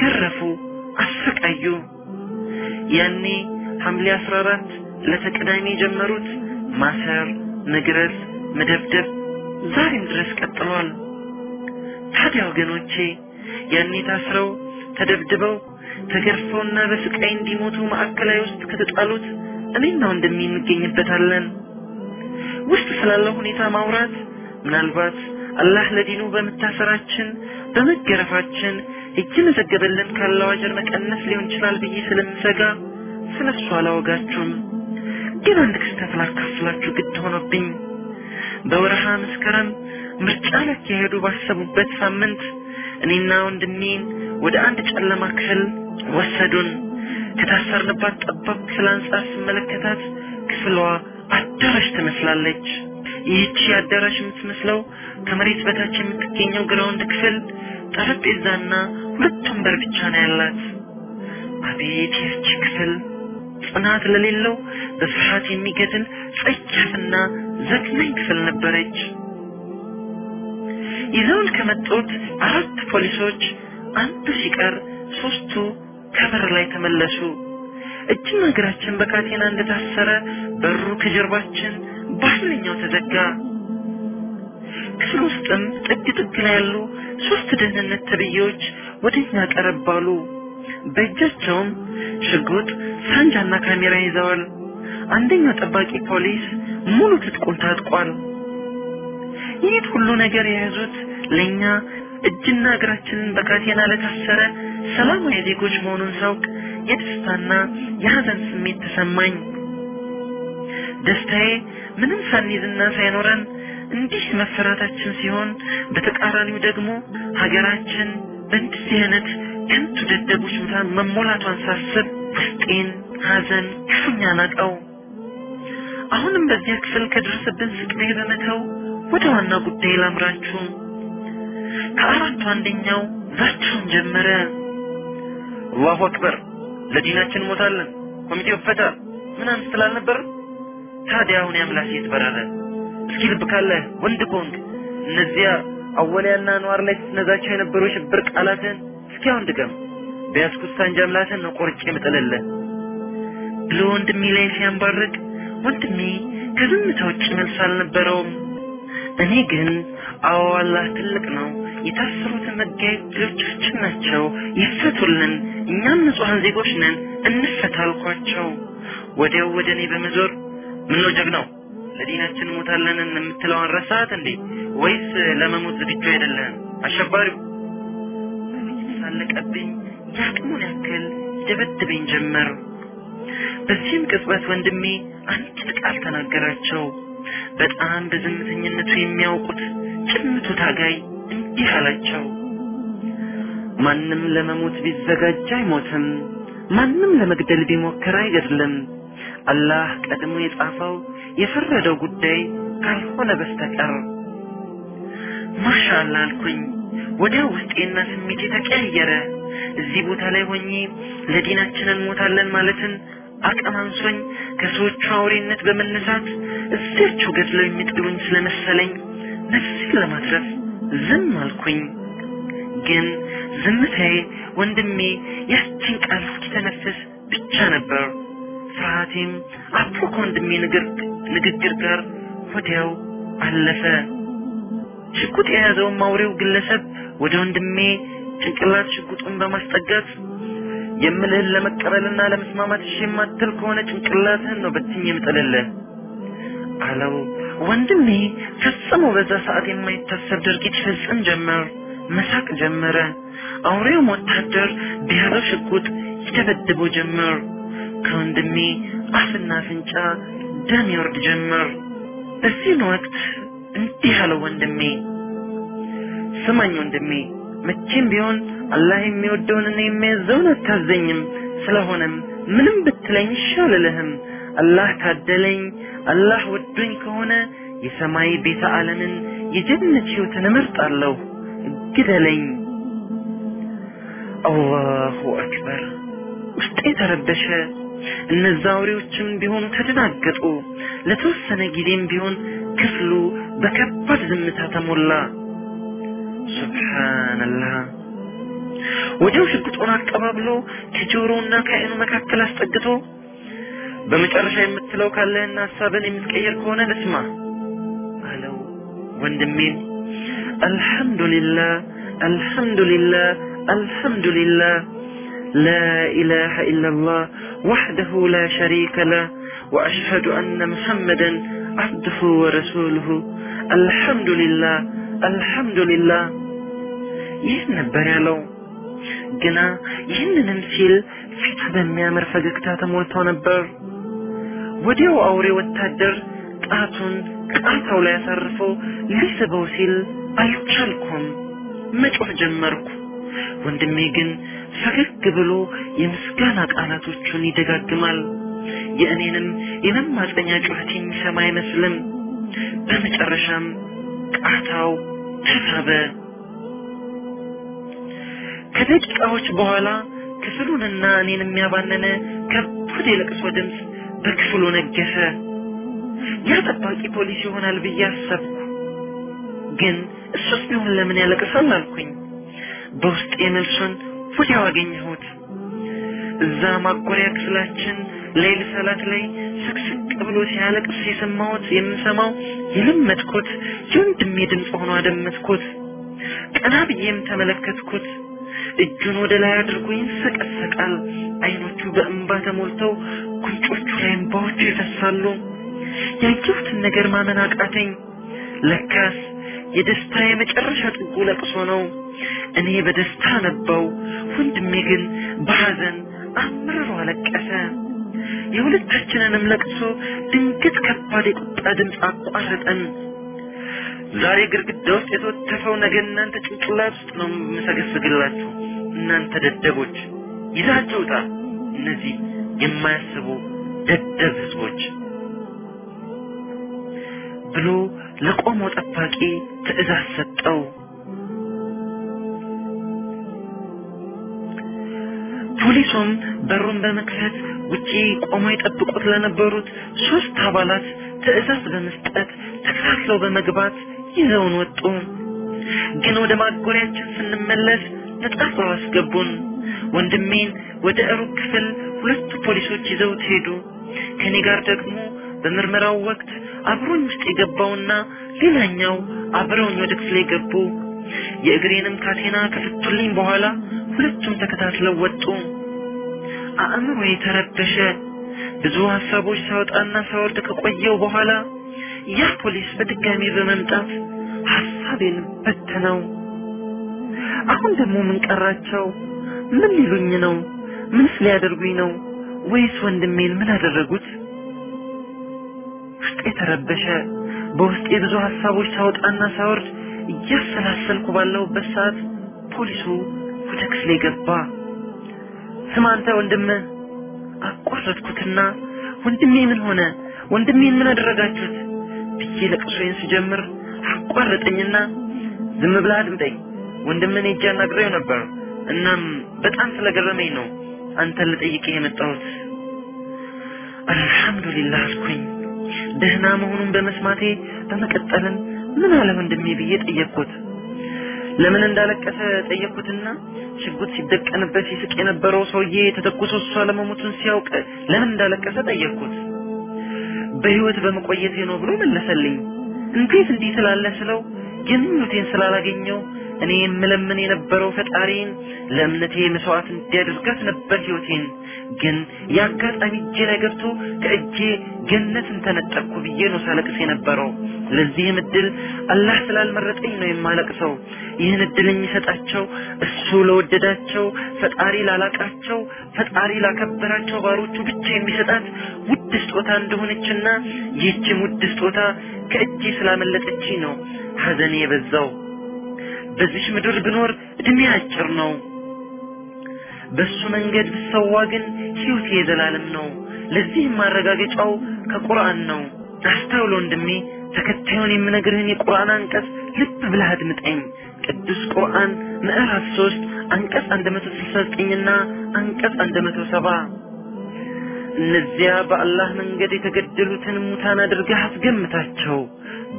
ገረፉ፣ አሰቃዩ። ያኔ ሐምሌ 14 ለተቀዳሚ የጀመሩት ማሰር፣ መግረዝ፣ መደብደብ ዛሬም ድረስ ቀጥሏል። ታዲያ ወገኖቼ ያኔ ታስረው ተደብድበው ተገርፈውና በስቃይ እንዲሞቱ ማዕከላዊ ውስጥ ከተጣሉት እኔና ወንድሜ እንገኝበታለን። ውስጥ ስላለው ሁኔታ ማውራት ምናልባት አላህ ለዲኑ በመታሰራችን በመገረፋችን እየመዘገበልን ካለው አጀር መቀነስ ሊሆን ይችላል ብዬ ስለምሰጋ ስለ እሱ አላወጋችሁም። ግን አንድ ክስተት ላካፍላችሁ ግድ ሆኖብኝ በወረሃ መስከረም ምርጫ ሊያካሄዱ ባሰቡበት ሳምንት እኔና ወንድሜን ወደ አንድ ጨለማ ክፍል ወሰዱን። ከታሰርንባት ጠባብ ክፍል አንጻር ስመለከታት ክፍሏ አዳራሽ ትመስላለች። ይህቺ አዳራሽ የምትመስለው ከመሬት በታች የምትገኘው ግራውንድ ክፍል ጠረጴዛና ሁለት ወንበር ብቻ ነው ያላት። አቤት ይህቺ ክፍል ጽናት ለሌለው በፍርሃት የሚገድል ጸያፍና ዘግናኝ ክፍል ነበረች። ይዘውን ከመጡት አራት ፖሊሶች አንዱ ሲቀር ሶስቱ ከበር ላይ ተመለሱ። እጅና እግራችን በካቴና እንደታሰረ በሩ ከጀርባችን በኃይለኛው ተዘጋ። ክፍል ውስጥም ጥግ ጥግ ላይ ያሉ ሶስት ደህንነት ተብዬዎች ወደኛ ቀረብ በእጃቸውም ሽጉጥ፣ ሳንጃና ካሜራ ይዘዋል። አንደኛው ጠባቂ ፖሊስ ሙሉ ትጥቁን ታጥቋል። ይህ ሁሉ ነገር የያዙት ለኛ እጅና እግራችንን በካቴና ለታሰረ ሰላማዊ ዜጎች መሆኑን ሳውቅ የደስታና የሀዘን ስሜት ተሰማኝ። ደስታዬ ምንም ሳንይዝና ሳይኖረን እንዲህ መፈራታችን ሲሆን፣ በተቃራኒው ደግሞ ሀገራችን በእንደዚህ አይነት ከንቱ ደደቦች መሞላቷን ሳስብ ውስጤን ሀዘን ክፉኛ ናቀው። አሁንም በዚያ ክፍል ከደረሰብን ስቃይ በመተው ወደ ዋና ጉዳይ ላምራችሁ። ከአራቱ አንደኛው ዛቻውን ጀመረ። አላሁ አክበር፣ ለዲናችን እንሞታለን፣ ኮሚቴው ፈታ ምናምን ስትል አልነበር? ታዲያ አሁን ያ ምላስ የት? እስኪ ልብ ካለ ወንድ ከሆንክ እነዚያ አወሊያና አንዋር ላይ ስትነዛቸው የነበሩ የሽብር ቃላትን እስኪ አሁን ድገም። በያዝኩት ሳንጃ ነው ቆርጬ የምጥልልህ ብሎ ወንድሜ ላይ ሲያንባርቅ ወንድሜ ከዝምታ ውጭ መልስ አልነበረውም። እኔ ግን አዎ አላህ ትልቅ ነው፣ የታሰሩት መጋየት ልጆቻችን ናቸው፣ ይፈቱልን፣ እኛም ንጹሐን ዜጎች ነን፣ እንፈታ አልኳቸው። ወዲያው ወደ እኔ በመዞር ምነው ጀግናው ለዲናችን እንሞታለንን የምትለውን ረሳት እንዴ? ወይስ ለመሞት ዝግጁ አይደለህም? አሸባሪው ሳለቀብኝ የአቅሙን ያክል ይደበድበኝ ጀመር። በዚህም ቅጽበት ወንድሜ አንድ ቃል ተናገራቸው። በጣም በዝምተኝነቱ የሚያውቁት ጭምቱ ታጋይ እንዲህ አላቸው። ማንም ለመሞት ቢዘጋጅ አይሞትም፣ ማንም ለመግደል ቢሞክር አይገድልም። አላህ ቀድሞ የጻፈው የፈረደው ጉዳይ ካልሆነ በስተቀር። ማሻአላህ አልኩኝ። ወዲያው ውስጤና ስሜቴ ተቀያየረ። እዚህ ቦታ ላይ ሆኜ ለዲናችን እንሞታለን ማለትን አንሶኝ ከሰዎቹ አውሬነት በመነሳት እዚያቸው ገድለው የሚጥሉኝ ስለመሰለኝ ነፍሴን ለማትረፍ ዝም አልኩኝ። ግን ዝምታዬ ወንድሜ ያችን ቃል እስኪተነፍስ ብቻ ነበር። ፍርሃቴም አብሮ ከወንድሜ ንግግር ጋር ወዲያው አለፈ። ሽጉጥ የያዘውን አውሬው ግለሰብ ወደ ወንድሜ ጭንቅላት ሽጉጡን በማስጠጋት የምልህን ለመቀበልና ለመስማማት እሺ የማትል ከሆነ ጭንቅላትህን ነው በትኝ የምጥልልህ አለው። ወንድሜ ፈጽሞ በዛ ሰዓት የማይታሰብ ድርጊት ይፈጽም ጀመር። መሳቅ ጀመረ። አውሬውም ወታደር በያዘው ሽጉጥ ይደበድበው ጀመር። ከወንድሜ አፍና አፍንጫ ደም ይወርድ ጀመር። በዚህን ወቅት እንዲህ አለው ወንድሜ፣ ስማኝ ወንድሜ፣ መቼም ቢሆን አላህ የሚወደውንና የሚያዘውን አታዘኝም። ስለሆነም ምንም ብትለኝ እሺ አላህ ካደለኝ አላህ ወዶኝ ከሆነ የሰማይ ቤተ ዓለምን የጀነት ሕይወትን እመርጣለሁ። ግደለኝ። አላሁ አክበር። ውስጤ ተረበሸ። እነዛ አውሬዎችም ቢሆኑ ተደናገጡ። ለተወሰነ ጊዜም ቢሆን ክፍሉ በከባድ ዝምታ ተሞላ። ሱብሃንአላህ። ወዲያው ሽጉጡን አቀባብሎ ከጆሮና ከአይኑ መካከል አስጠግቶ በመጨረሻ የምትለው ካለህና ሀሳብን የምትቀየር ከሆነ ልስማ አለው። ወንድሜን አልሐምዱሊላህ አልሐምዱሊላህ አልሐምዱሊላህ لا إله إلا الله وحده لا شريك له وأشهد أن محمدا عبده ورسوله الحمد لله الحمد لله ይህ ነበር ያለው ግና ይህንንም ሲል ፊቱ በሚያምር ፈገግታ ተሞልቶ ነበር። ወዲያው አውሬ ወታደር ጣቱን ቃታው ላይ አሳርፎ ሊስበው ሲል አልቻልኩም፣ መጮህ ጀመርኩ። ወንድሜ ግን ፈገግ ብሎ የምስጋና ቃላቶቹን ይደጋግማል። የእኔንም የመማፀኛ ጩኸት የሚሰማ አይመስልም። በመጨረሻም ቃታው ተሳበ። ከደቂቃዎች በኋላ ክፍሉንና እኔን የሚያባነነ ከባድ የለቅሶ ድምፅ በክፍሉ ነገሰ። ያ ጠባቂ ፖሊስ ይሆናል ብዬ አሰብኩ። ግን እሱስ ቢሆን ለምን ያለቅሳል አልኩኝ። በውስጤ መልሱን ወዲያው አገኘሁት። እዛ ማጎሪያ ክፍላችን ሌሊት ሰላት ላይ ስቅስቅ ብሎ ሲያለቅስ የሰማሁት የምሰማው የለመድኩት የወንድሜ ድምፅ ሆኖ አደመጥኩት። ቀና ብዬም ተመለከትኩት። እጁን ወደ ላይ አድርጎ ይንሰቀሰቃል። አይኖቹ በእንባ ተሞልተው ጉንጮቹ ላይ እንባዎቹ ይፈሳሉ። ያየሁትን ነገር ማመን አቃተኝ። ለካስ የደስታ የመጨረሻ ጥጉ ለቅሶ ነው። እኔ በደስታ ነባው፣ ወንድሜ ግን በሐዘን አምርሮ አለቀሰ። የሁለታችንንም ለቅሶ ድንገት ከባድ የቁጣ ድምፅ አቋረጠን። ዛሬ ግድግዳ ውስጥ የተወተፈው ነገ እናንተ ጭንቅላት ውስጥ ነው የምሰገስግላችሁ። እናንተ ደደቦች ይዛችሁ ውጣ። እነዚህ የማያስቡ ደደብ ህዝቦች ብሎ ለቆመው ጠባቂ ትዕዛዝ ሰጠው። ፖሊሱም በሩን በመክፈት ውጪ ቆመው ይጠብቁት ለነበሩት ሶስት አባላት ትዕዛዝ በመስጠት ተከታትለው በመግባት ይዘውን ወጡ። ግን ወደ ማጎሪያችን ስንመለስ ነጣጥለው አስገቡን። ወንድሜን ወደ ሩቅ ክፍል ሁለቱ ፖሊሶች ይዘውት ሄዱ። ከኔ ጋር ደግሞ በምርመራው ወቅት አብሮኝ ውስጥ የገባውና ሌላኛው አብረውኝ ወደ ክፍል የገቡ የእግሬንም ካቴና ከፍቱልኝ በኋላ ሁለቱም ተከታትለው ወጡ። አእምሮ የተረበሸ ብዙ ሀሳቦች ሳወጣና ሳወርድ ከቆየው በኋላ ያ ፖሊስ በድጋሚ በመምጣት ሀሳቤን በተነው። አሁን ደግሞ ምን ቀራቸው? ምን ሊሉኝ ነው? ምንስ ሊያደርጉኝ ነው? ወይስ ወንድሜን ምን አደረጉት? ውስጤ ተረበሸ። በውስጤ ብዙ ሀሳቦች ሳወጣና ሳወርድ እያሰላሰልኩ ባለሁበት ሰዓት ፖሊሱ ወደ ክፍሌ ገባ። ስማ ወንድም፣ አቋረጥኩትና ወንድሜ ምን ሆነ? ወንድሜን ምን አደረጋችሁት? ብዬ ለቅሶዬን ስጀምር አቋረጠኝና ዝም ብለህ አድምጠኝ፣ ወንድምን ሄጄ አናግሬው ነበር። እናም በጣም ስለገረመኝ ነው አንተን ልጠይቅህ የመጣሁት። አልሐምዱሊላህ አልኩኝ ደህና መሆኑን በመስማቴ። በመቀጠልም ምን አለ ወንድሜ ብዬ ጠየቅኩት። ለምን እንዳለቀሰ ጠየቅኩትና ሽጉጥ ሲደቀንበት ሲስቅ የነበረው ሰውዬ ተተኩሶ እሷ ለመሞቱን ሲያውቅ ለምን እንዳለቀሰ ጠየቅኩት። በህይወት በመቆየቴ ነው ብሎ መለሰልኝ። እንዴት እንዲህ ትላለህ ስለው የምኞቴን ስላላገኘው እኔ የምለምን የነበረው ፈጣሪን ለእምነቴ መስዋዕት እንዲያደርጋት ነበር ህይወቴን። ግን የአጋጣሚ እጄ ላይ ገብቶ ከእጄ ገነትን ተነጠቅኩ ብዬ ነው ሳለቅስ የነበረው። ለዚህም እድል አላህ ስላልመረጠኝ ነው የማለቅሰው። ይህን እድል የሚሰጣቸው እሱ ለወደዳቸው ፈጣሪ ላላቃቸው ፈጣሪ ላከበራቸው ባሮቹ ብቻ የሚሰጣት ውድ ስጦታ እንደሆነችና ይህችም ውድ ስጦታ ከእጄ ስላመለጠችኝ ነው ሀዘኔ የበዛው። በዚች ምድር ብኖር እድሜ አጭር ነው። በሱ መንገድ ብሰዋ ግን ህይወቴ የዘላለም ነው። ለዚህም ማረጋገጫው ከቁርአን ነው። አስተውል ወንድሜ፣ ተከታዩን የምነግርህን የቁርአን አንቀጽ ልብ ብለህ አድምጠኝ። ቅዱስ ቁርአን ምዕራፍ 3 አንቀጽ 169 እና አንቀጽ 170 እነዚያ በአላህ መንገድ የተገደሉትን ሙታን አድርገህ አስገምታቸው።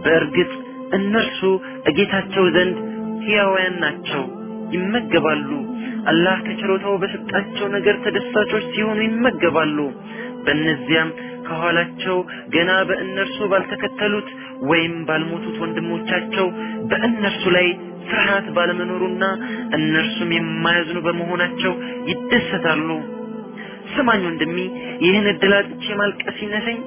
በእርግጥ እነርሱ እጌታቸው ዘንድ ሕያውያን ናቸው፣ ይመገባሉ። አላህ ከችሮታው በሰጣቸው ነገር ተደሳቾች ሲሆኑ ይመገባሉ። በእነዚያም ከኋላቸው ገና በእነርሱ ባልተከተሉት ወይም ባልሞቱት ወንድሞቻቸው በእነርሱ ላይ ፍርሃት ባለመኖሩና እነርሱም የማያዝኑ በመሆናቸው ይደሰታሉ። ስማኝ ወንድሜ፣ ይህን እድል አጥቼ ማልቀስ ይነሰኝ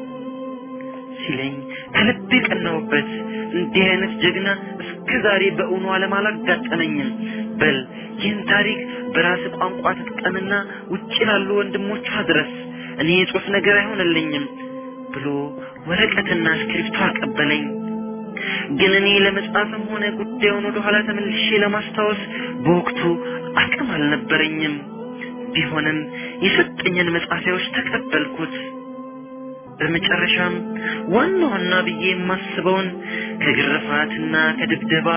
ሲለኝ ከልቤ ቀናሁበት። እንዲህ አይነት ጀግና እስከ ዛሬ በእውኑ ዓለም አላጋጠመኝም። በል ይህን ታሪክ በራስ ቋንቋ ትጥቀምና ውጭ ላሉ ወንድሞቿ ድረስ እኔ የጽሁፍ ነገር አይሆንልኝም ብሎ ወረቀትና እስክሪፕቶ አቀበለኝ። ግን እኔ ለመጻፍም ሆነ ጉዳዩን ወደ ኋላ ተመልሼ ለማስታወስ በወቅቱ አቅም አልነበረኝም። ቢሆንም የሰጠኝን መጻፊያዎች ተቀበልኩት። በመጨረሻም ዋና ዋና ብዬ የማስበውን ከግርፋትና ከድብደባ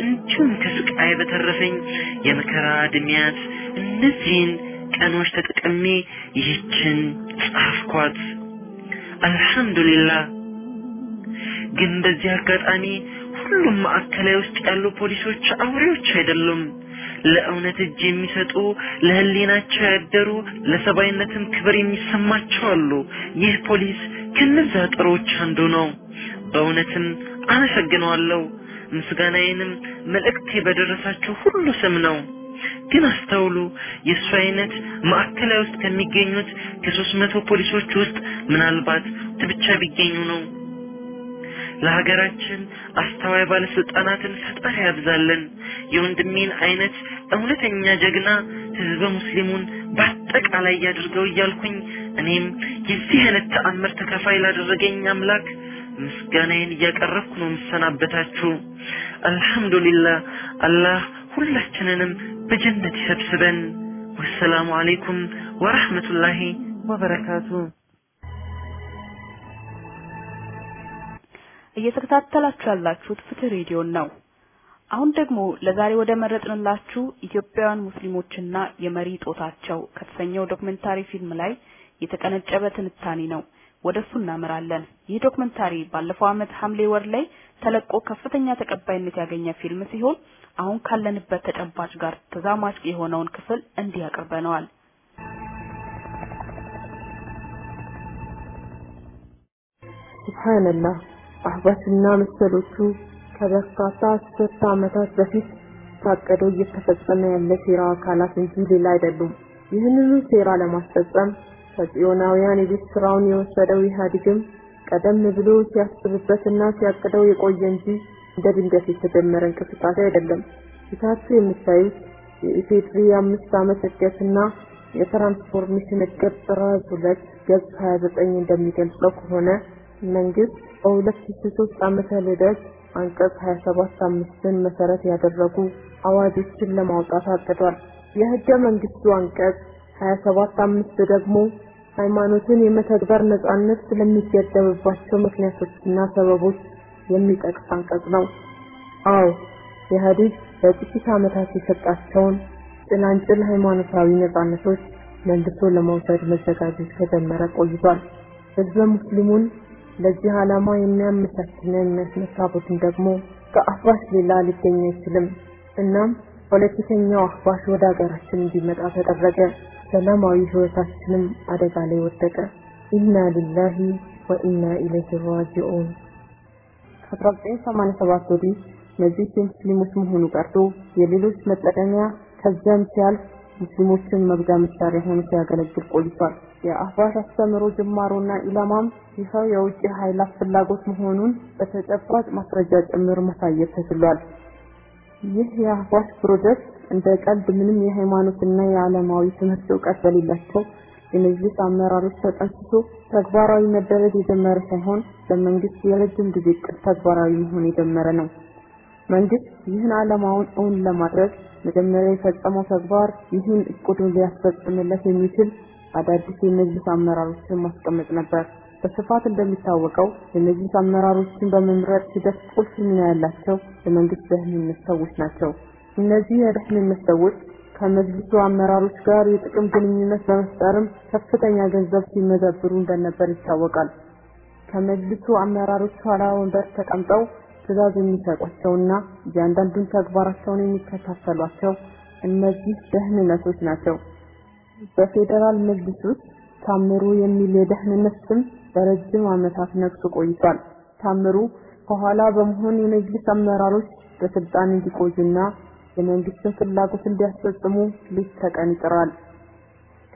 እንዲሁም ከስቃይ በተረፈኝ የመከራ እድሜያት እነዚህን ቀኖች ተጠቅሜ ይህችን ጻፍኳት። አልሐምዱሊላህ። ግን በዚህ አጋጣሚ ሁሉም ማዕከላዊ ውስጥ ያሉ ፖሊሶች አውሬዎች አይደሉም። ለእውነት እጅ የሚሰጡ ለህሊናቸው ያደሩ ለሰብአዊነትም ክብር የሚሰማቸው አሉ። ይህ ፖሊስ ከነዛ ጥሮች አንዱ ነው። በእውነትም አመሰግነዋለሁ። ምስጋናዬንም መልእክቴ በደረሳችሁ ሁሉ ስም ነው። ግን አስተውሉ፣ የእሱ አይነት ማዕከላዊ ውስጥ ከሚገኙት ከሶስት መቶ ፖሊሶች ውስጥ ምናልባት ብቻ ቢገኙ ነው። ለሀገራችን አስተዋይ ባለስልጣናትን ፈጣሪ ያብዛልን። የወንድሜን አይነት እውነተኛ ጀግና ህዝበ ሙስሊሙን በአጠቃላይ ያድርገው እያልኩኝ እኔም የዚህ አይነት ተአምር ተካፋይ ላደረገኝ አምላክ ምስጋናዬን እያቀረብኩ ነው የምሰናበታችሁ። አልሐምዱሊላህ አላህ ሁላችንንም በጀነት ይሰብስበን። ወሰላሙ አለይኩም ወረህመቱላሂ ወበረካቱ። እየተከታተላችሁ ያላችሁት ፍትህ ሬዲዮ ነው። አሁን ደግሞ ለዛሬ ወደ መረጥንላችሁ ኢትዮጵያውያን ሙስሊሞችና የመሪ እጦታቸው ከተሰኘው ዶክመንታሪ ፊልም ላይ የተቀነጨበ ትንታኔ ነው። ወደሱ እናመራለን። ይህ ዶክመንታሪ ባለፈው ዓመት ሐምሌ ወር ላይ ተለቆ ከፍተኛ ተቀባይነት ያገኘ ፊልም ሲሆን አሁን ካለንበት ተጨባጭ ጋር ተዛማች የሆነውን ክፍል እንዲህ ያቀርበነዋል። ሱብሃንአላህ አህባሽና መሰሎቹ ከበርካታ አስርተ ዓመታት በፊት ታቀደው እየተፈጸመ ያለ ሴራ አካላት እንጂ ሌላ አይደሉም። ይህንኑ ሴራ ለማስፈጸም ከጽዮናውያን የቤት ስራውን የወሰደው ኢህአዴግም ቀደም ብሎ ሲያስብበትና ሲያቅደው የቆየ እንጂ እንደ ድንገት የተጀመረ እንቅስቃሴ አይደለም። ፊታችሁ የምታዩት የኢፌድሪ የአምስት ዓመት እድገትና የትራንስፎርሜሽን እቅድ ጥራዝ ሁለት ገጽ 29 እንደሚገልጸው ከሆነ መንግስት በ2003 ዓመተ ልደት አንቀጽ 27 አምስትን መሰረት ያደረጉ አዋጆችን ለማውጣት አቅዷል። የህገ መንግስቱ አንቀጽ 27 አምስት ደግሞ ሃይማኖትን የመተግበር ነጻነት ስለሚገደብባቸው ምክንያቶችና ሰበቦች የሚጠቅስ አንቀጽ ነው። አዎ ኢህአዴግ በጥቂት ዓመታት የሰጣቸውን ጭላንጭል ሃይማኖታዊ ነጻነቶች መልሶ ለመውሰድ መዘጋጀት ከጀመረ ቆይቷል። ህዝበ ሙስሊሙን ለዚህ ዓላማ የሚያመቻችና የሚያስነሳ ቡድን ደግሞ ከአህባሽ ሌላ ሊገኝ አይችልም። እናም ፖለቲከኛው አህባሽ ወደ ሀገራችን እንዲመጣ ተደረገ። ሰላማዊ ህይወታችንም አደጋ ላይ ወደቀ። ኢና ሊላሂ ወኢና ኢለይሂ ራጂዑን። ከ1987 ወዲህ እነዚህ የሙስሊሞች መሆኑ ቀርቶ የሌሎች መጠቀሚያ ከዚያም ሲያልፍ ሙስሊሞችን መግዣ መሳሪያ ሆኖ ሲያገለግል ቆይቷል። የአህባሽ አስተምሮ ጅማሮና ኢላማም ይኸው የውጭ ኃይላት ፍላጎት መሆኑን በተጨባጭ ማስረጃ ጭምር ማሳየት ተችሏል። ይህ የአህባሽ ፕሮጀክት እንደ ቀልድ ምንም የሃይማኖትና የዓለማዊ ትምህርት እውቀት በሌላቸው የመጅሊስ አመራሮች ተጠንስሶ ተግባራዊ መደረግ የጀመረ ሳይሆን በመንግስት የረጅም ጊዜ እቅድ ተግባራዊ መሆን የጀመረ ነው። መንግስት ይህን ዓላማውን እውን ለማድረግ መጀመሪያ የፈጸመው ተግባር ይህን እቅዱን ሊያስፈጽምለት የሚችል አዳዲስ የመጅሊስ አመራሮችን ማስቀመጥ ነበር። በስፋት እንደሚታወቀው የመጅሊስ አመራሮችን በመምረጥ ሂደት ቁልፍ ሚና ያላቸው የመንግስት ደህንነት ሰዎች ናቸው። እነዚህ የደህንነት ሰዎች ከመጅሊሱ አመራሮች ጋር የጥቅም ግንኙነት በመፍጠርም ከፍተኛ ገንዘብ ሲመዘብሩ እንደነበር ይታወቃል። ከመጅሊሱ አመራሮች ኋላ ወንበር ተቀምጠው ትዕዛዝ የሚሰጧቸውና እያንዳንዱን ተግባራቸውን የሚከታተሏቸው እነዚህ ደህንነቶች ናቸው። በፌዴራል መጅሊስ ውስጥ ታምሩ የሚል የደህንነት ስም ለረጅም ዓመታት ነግሶ ቆይቷል። ታምሩ ከኋላ በመሆን የመጅሊስ አመራሮች በስልጣን እንዲቆዩና የመንግስትን ፍላጎት እንዲያስፈጽሙ ሌት ተቀን ይጥራል።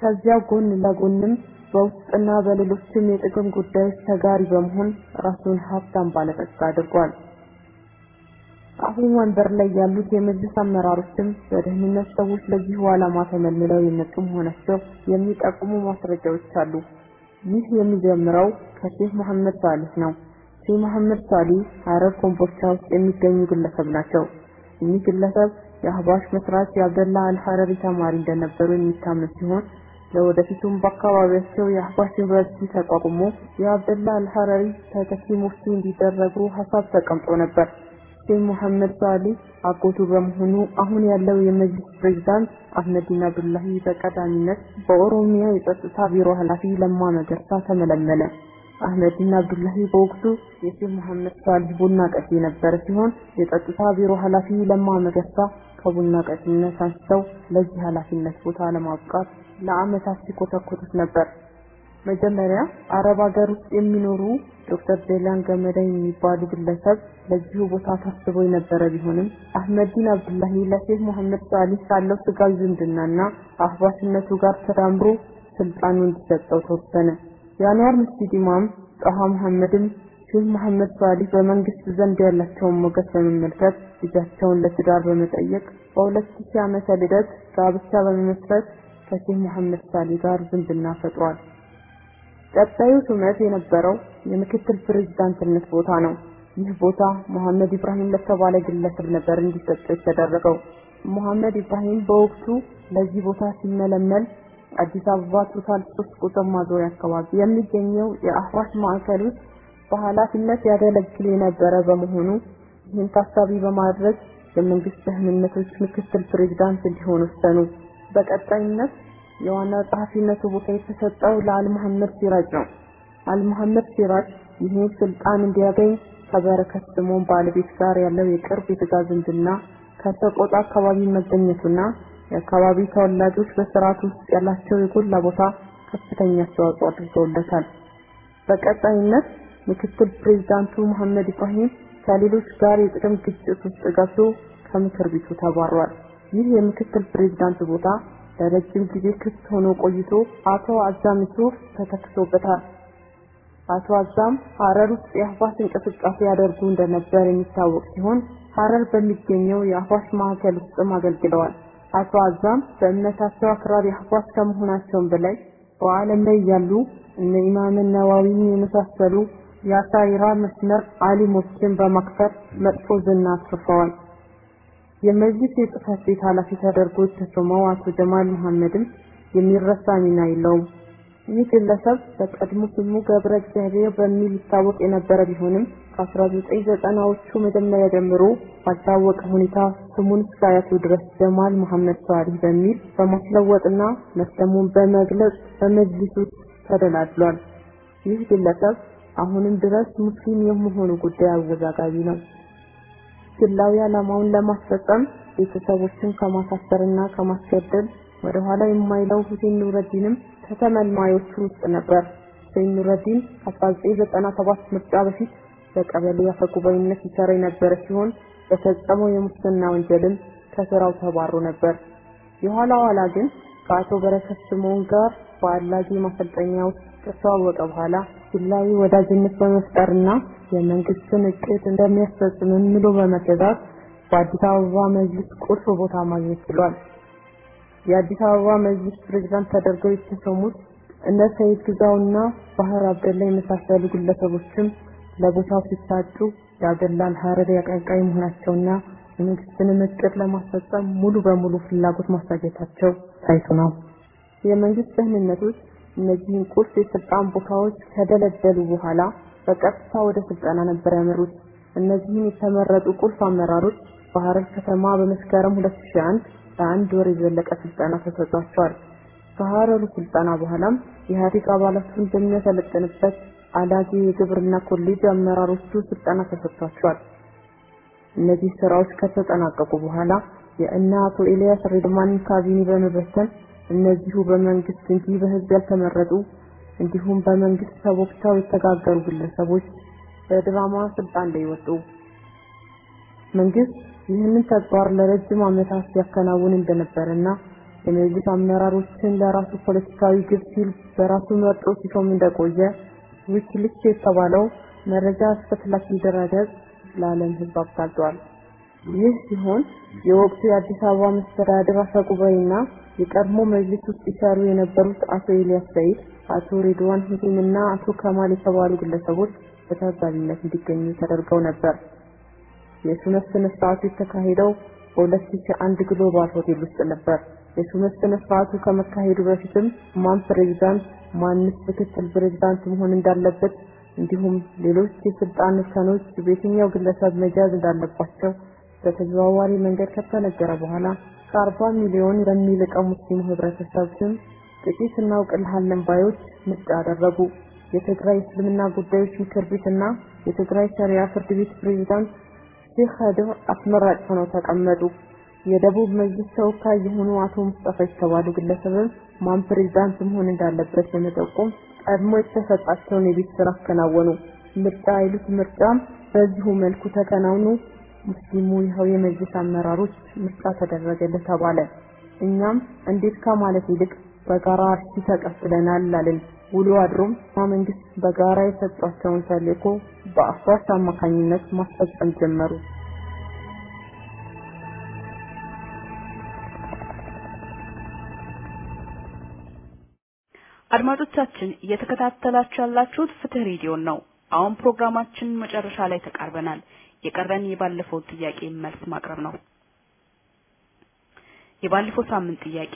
ከዚያ ጎን ለጎንም በውስጥና በሌሎችም የጥቅም ጉዳዮች ተጋሪ በመሆን ራሱን ሀብታም ባለጠጋ አድርጓል። አሁን ወንበር ላይ ያሉት የመጅልስ አመራሮችም በደህንነት ሰዎች ለዚሁ ዓላማ ተመልምለው የመጡ መሆናቸው የሚጠቁሙ ማስረጃዎች አሉ። ይህ የሚጀምረው ከሼህ መሐመድ ሳሊህ ነው። ሼህ መሐመድ ሳሊህ ሀረር ኮምቦልቻ ውስጥ የሚገኙ ግለሰብ ናቸው። እኚህ ግለሰብ የአህባሽ መስራች የአብደላ አልሐረሪ ተማሪ እንደነበሩ የሚታመን ሲሆን ለወደፊቱም በአካባቢያቸው የአህባሽ ዩኒቨርሲቲ ተቋቁሞ የአብደላ አልሐረሪ ተተኪ ሙፍቲ እንዲደረጉ ሀሳብ ተቀምጦ ነበር። ሼህ መሐመድ ሳሊ አጎቱ በመሆኑ አሁን ያለው የመጅሊስ ፕሬዝዳንት አህመዲን አብዱላሂ በቀዳሚነት በኦሮሚያ የጸጥታ ቢሮ ኃላፊ ለማ መገርሳ ተመለመለ። አህመዲን አብዱላሂ በወቅቱ የሼህ መሐመድ ሳሊ ቡና ቀጪ የነበረ ሲሆን የጸጥታ ቢሮ ኃላፊ ለማ መገርሳ ከቡና ቀጪነት አንስተው ለዚህ ኃላፊነት ቦታ ለማብቃት ለአመታት ሲኮተኮቱት ነበር። መጀመሪያ አረብ ሀገር ውስጥ የሚኖሩ ዶክተር ጀላን ገመዳ የሚባሉ ግለሰብ ለዚሁ ቦታ ታስበው የነበረ ቢሆንም አህመዲን አብዱላሂ ለሼህ መሐመድ ሳሊህ ካለው ስጋዊ ዝምድናና አህባሽነቱ ጋር ተዳምሮ ስልጣኑ እንዲሰጠው ተወሰነ። የአንዋር መስጂድ ኢማም ጣሃ መሐመድም ሼህ መሐመድ ሷሊህ በመንግስት ዘንድ ያላቸውን ሞገስ በመመልከት ልጃቸውን ለትዳር በመጠየቅ በ2000 ዓመተ ልደት ጋብቻ በመመስረት ከሼህ መሐመድ ሷሊህ ጋር ዝምድና ፈጥሯል። ቀጣዩ ሹመት የነበረው የምክትል ፕሬዝዳንትነት ቦታ ነው። ይህ ቦታ መሐመድ ኢብራሂም ለተባለ ግለሰብ ነበር እንዲሰጠው የተደረገው። መሐመድ ኢብራሂም በወቅቱ ለዚህ ቦታ ሲመለመል አዲስ አበባ ቶታል ሶስት ቁጥር ማዞሪያ አካባቢ የሚገኘው የአህባሽ ማዕከል ውስጥ በኃላፊነት ያገለግል የነበረ በመሆኑ ይህን ታሳቢ በማድረግ የመንግስት ደህንነቶች ምክትል ፕሬዝዳንት እንዲሆን ወሰኑ። በቀጣይነት የዋና ጸሐፊነቱ ቦታ የተሰጠው ለአልመሐመድ ሲራጅ ነው። አልመሐመድ ሲራጅ ይህን ስልጣን እንዲያገኝ ከበረከት ስምዖን ባለቤት ጋር ያለው የቅርብ የሥጋ ዝምድና ከሰቆጣ አካባቢ መገኘቱና የአካባቢ ተወላጆች በስርዓት ውስጥ ያላቸው የጎላ ቦታ ከፍተኛ አስተዋጽኦ አድርገውለታል። በቀጣይነት ምክትል ፕሬዝዳንቱ መሐመድ ኢብራሂም ከሌሎች ጋር የጥቅም ግጭት ውስጥ ገብቶ ከምክር ቤቱ ተባሯል። ይህ የምክትል ፕሬዝዳንት ቦታ ለረጅም ጊዜ ክፍት ሆኖ ቆይቶ አቶ አዛም ሱፍ ተተክቶበታል። አቶ አዛም ሐረር ውስጥ የአህባሽ እንቅስቃሴ ያደርጉ እንደነበር የሚታወቅ ሲሆን ሐረር በሚገኘው የአህባሽ ማዕከል ውስጥም አገልግለዋል። አቶ አዛም በእምነታቸው አክራሪ አህባሽ ከመሆናቸውም በላይ በዓለም ላይ ያሉ እነ ኢማም ነዋዊን የመሳሰሉ የአሳይራ መስመር አሊሞችን በማክፈር መጥፎ ዝና አትርፈዋል። የመጅሊስ የጽህፈት ቤት ኃላፊ ተደርጎ የተሾመው አቶ ጀማል መሐመድም የሚረሳ ሚና የለውም። ይህ ግለሰብ በቀድሞ ስሙ ገብረ እግዚአብሔር በሚል ይታወቅ የነበረ ቢሆንም ከ1990ዎቹ መጀመሪያ ጀምሮ ባልታወቀ ሁኔታ ስሙን እስከ አያቱ ድረስ ጀማል መሐመድ ሷሊህ በሚል በማስለወጥና መስለሙን በመግለጽ በመጅሊሱ ተደላድሏል። ይህ ግለሰብ አሁንም ድረስ ሙስሊም የመሆኑ ጉዳይ አወዛጋቢ ነው። ግላዊ ዓላማውን ለማስፈጸም ቤተሰቦችን ከማሳሰርና ከማስገደል ወደ ኋላ የማይለው ሁሴን ኑረዲንም ከተመልማዮቹ ውስጥ ነበር። ሁሴን ኑረዲን ከ1997 ምርጫ በፊት በቀበሌ አፈጉባኤነት ይሰራ የነበረ ሲሆን በፈጸመው የሙስና ወንጀልም ከስራው ተባሮ ነበር። የኋላ ኋላ ግን ከአቶ በረከት ስምዖን ጋር በአላጌ ማሰልጠኛ ውስጥ ከተዋወቀ በኋላ ግላዊ ወዳጅነት በመፍጠርና የመንግስትን እቅድ እንደሚያስፈጽም ምሎ በመገዛት በአዲስ አበባ መጅሊስ ቁልፍ ቦታ ማግኘት ችሏል። የአዲስ አበባ መጅሊስ ፕሬዝዳንት ተደርገው የተሾሙት እነ ሰይድ ግዛውና ባህር አብደላ የመሳሰሉ ግለሰቦችም ለቦታው ሲታጩ ያገላል ሀረር ያቀንቃይ መሆናቸውና የመንግስትንም እቅድ ለማስፈጸም ሙሉ በሙሉ ፍላጎት ማሳየታቸው ታይቶ ነው። የመንግስት ደህንነቶች እነዚህን ቁልፍ የስልጣን ቦታዎች ከደለደሉ በኋላ በቀጥታ ወደ ስልጠና ነበር ያመሩት። እነዚህን የተመረጡ ቁልፍ አመራሮች በሐረር ከተማ በመስከረም 2001 ለአንድ ወር የዘለቀ ስልጠና ተሰጥቷቸዋል። ከሐረሩ ስልጠና በኋላም የኢህአዴግ አባላቱን በሚያሰለጥንበት አላጌ የግብርና ኮሌጅ አመራሮቹ ስልጠና ተሰጥቷቸዋል። እነዚህ ስራዎች ከተጠናቀቁ በኋላ የእነ አቶ ኤልያስ ሬድማንን ካቢኔ በመበተን እነዚሁ በመንግስት እንጂ በህዝብ ያልተመረጡ እንዲሁም በመንግስት ተቦክተው የተጋገሩ ግለሰቦች በድራማ ስልጣን ላይ ወጡ። መንግስት ይህንን ተግባር ለረጅም ዓመታት ሲያከናውን እንደነበረና የመጅሊስ አመራሮችን ለራሱ ፖለቲካዊ ግብ ሲል በራሱ መርጦ ሲሾም እንደቆየ ዊኪሊክስ የተባለው መረጃ አፈትላኪ ድረገጽ ለዓለም ህዝብ አጋልጧል። ይህ ሲሆን የወቅቱ የአዲስ አበባ መስተዳድር አፈ ጉባኤና የቀድሞ መጅሊስ ውስጥ ይሰሩ የነበሩት አቶ ኤልያስ ሰይድ፣ አቶ ሬድዋን ሁሴን እና አቶ ከማል የተባሉ ግለሰቦች በታዛቢነት እንዲገኙ ተደርገው ነበር። የሹመት ስነ ስርዓቱ የተካሄደው በ2001 ግሎባል ሆቴል ውስጥ ነበር። የሹመት ስነ ስርዓቱ ከመካሄዱ በፊትም ማን ፕሬዝዳንት፣ ማንስ ምክትል ፕሬዝዳንት መሆን እንዳለበት እንዲሁም ሌሎች የስልጣን እርከኖች በየትኛው ግለሰብ መያዝ እንዳለባቸው በተዘዋዋሪ መንገድ ከተነገረ በኋላ ከአርባ ሚሊዮን ለሚልቀው ሙስሊሙ ህብረተሰብ ስም ጥቂት እናውቅልሃለን ባዮች ምርጫ አደረጉ። የትግራይ እስልምና ጉዳዮች ምክር ቤትና የትግራይ ሸሪያ ፍርድ ቤት ፕሬዝዳንት ሼህ ኸድር አስመራጭ ሆነው ተቀመጡ። የደቡብ መጅሊስ ተወካይ የሆኑ አቶ ሙስጠፋ የተባሉ ግለሰብም ማን ፕሬዝዳንት መሆን እንዳለበት በመጠቆም ቀድሞ የተሰጣቸውን የቤት ስራ አከናወኑ። ምርጫ አይሉት ምርጫም በዚሁ መልኩ ተከናውኑ። ሙስሊሙ ይኸው የመጅሊስ አመራሮች ምርጫ ተደረገለት ተባለ። እኛም እንዴት ከማለት ይልቅ በጋራ አርሲ ተቀብለናል አልን። ውሎ አድሮም መንግስት በጋራ የሰጧቸውን ተልእኮ በአህባሽ አማካኝነት ማስፈጸም ጀመሩ። አድማጮቻችን እየተከታተላችሁ ያላችሁት ፍትህ ሬዲዮን ነው። አሁን ፕሮግራማችን መጨረሻ ላይ ተቃርበናል። የቀረን የባለፈው ጥያቄ መልስ ማቅረብ ነው። የባለፈው ሳምንት ጥያቄ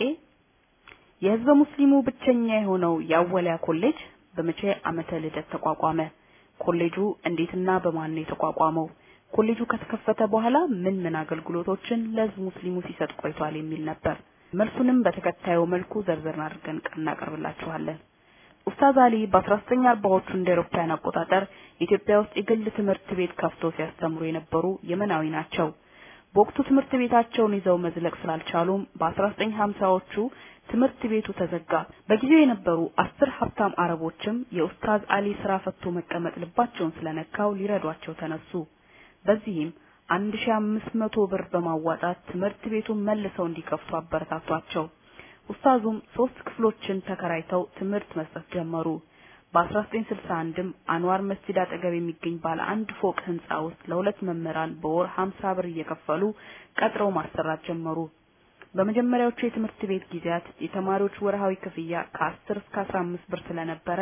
የህዝበ ሙስሊሙ ብቸኛ የሆነው የአወሊያ ኮሌጅ በመቼ ዓመተ ልደት ተቋቋመ? ኮሌጁ እንዴትና በማን ነው የተቋቋመው? ኮሌጁ ከተከፈተ በኋላ ምን ምን አገልግሎቶችን ለህዝብ ሙስሊሙ ሲሰጥ ቆይቷል? የሚል ነበር። መልሱንም በተከታዩ መልኩ ዘርዘርን አድርገን እናቀርብላችኋለን። ኡስታዝ አሊ በ1940ዎቹ እንደ አውሮፓውያን አቆጣጠር ኢትዮጵያ ውስጥ የግል ትምህርት ቤት ከፍቶ ሲያስተምሩ የነበሩ የመናዊ ናቸው። በወቅቱ ትምህርት ቤታቸውን ይዘው መዝለቅ ስላልቻሉም በ1950ዎቹ ትምህርት ቤቱ ተዘጋ። በጊዜው የነበሩ አስር ሀብታም አረቦችም የኡስታዝ አሊ ስራ ፈቶ መቀመጥ ልባቸውን ስለነካው ሊረዷቸው ተነሱ። በዚህም 1500 ብር በማዋጣት ትምህርት ቤቱን መልሰው እንዲከፍቱ አበረታቷቸው። ኡስታዙም ሶስት ክፍሎችን ተከራይተው ትምህርት መስጠት ጀመሩ። በ1961ም አንዋር መስጂድ አጠገብ የሚገኝ ባለ አንድ ፎቅ ህንጻ ውስጥ ለሁለት መምህራን በወር 50 ብር እየከፈሉ ቀጥረው ማሰራት ጀመሩ። በመጀመሪያዎቹ የትምህርት ቤት ጊዜያት የተማሪዎች ወርሃዊ ክፍያ ከ10 እስከ 15 ብር ስለነበረ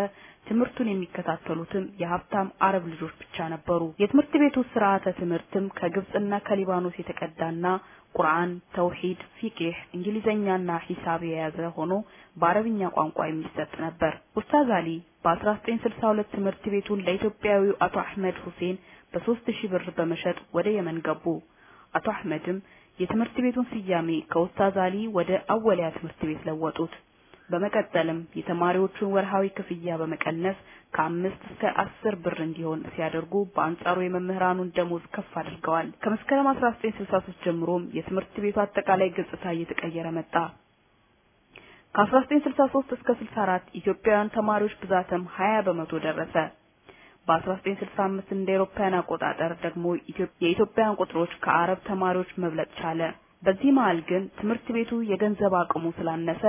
ትምህርቱን የሚከታተሉትም የሀብታም አረብ ልጆች ብቻ ነበሩ። የትምህርት ቤቱ ስርዓተ ትምህርትም ከግብጽና ከሊባኖስ የተቀዳና ቁርአን፣ ተውሂድ፣ ፊቅህ፣ እንግሊዘኛና ሂሳብ የያዘ ሆኖ በአረብኛ ቋንቋ የሚሰጥ ነበር። ኡስታዝ አሊ በ1962 ትምህርት ቤቱን ለኢትዮጵያዊው አቶ አህመድ ሁሴን በ3000 ብር በመሸጥ ወደ የመን ገቡ። አቶ አህመድም የትምህርት ቤቱን ስያሜ ከኡስታዝ አሊ ወደ አወሊያ ትምህርት ቤት ለወጡት። በመቀጠልም የተማሪዎቹን ወርሃዊ ክፍያ በመቀነስ ከአምስት እስከ አስር ብር እንዲሆን ሲያደርጉ በአንጻሩ የመምህራኑን ደሞዝ ከፍ አድርገዋል። ከመስከረም 1963 ጀምሮም የትምህርት ቤቱ አጠቃላይ ገጽታ እየተቀየረ መጣ። ከ1963 እስከ 64 ኢትዮጵያውያን ተማሪዎች ብዛትም 20 በመቶ ደረሰ። በ1965 እንደ አውሮፓውያን አቆጣጠር ደግሞ የኢትዮጵያውያን ቁጥሮች ከአረብ ተማሪዎች መብለጥ ቻለ። በዚህ መሃል ግን ትምህርት ቤቱ የገንዘብ አቅሙ ስላነሰ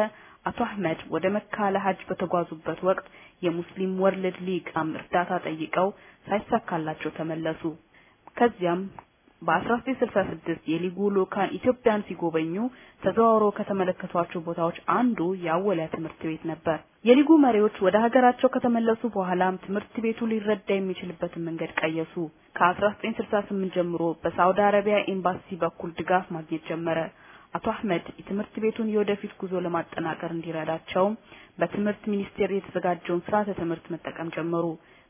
አቶ አህመድ ወደ መካ ለሀጅ በተጓዙበት ወቅት የ Muslim World League እርዳታ ጠይቀው ሳይሳካላቸው ተመለሱ። ከዚያም በ1966 የሊጉ ልኡካን ኢትዮጵያን ሲጎበኙ ተዘዋውረው ከተመለከቷቸው ቦታዎች አንዱ የአወሊያ ትምህርት ቤት ነበር። የሊጉ መሪዎች ወደ ሀገራቸው ከተመለሱ በኋላም ትምህርት ቤቱ ሊረዳ የሚችልበትን መንገድ ቀየሱ። ከ1968 ጀምሮ በሳውዲ አረቢያ ኤምባሲ በኩል ድጋፍ ማግኘት ጀመረ። አቶ አህመድ የትምህርት ቤቱን የወደፊት ጉዞ ለማጠናከር እንዲረዳቸው በትምህርት ሚኒስቴር የተዘጋጀውን ስርዓተ ትምህርት መጠቀም ጀመሩ።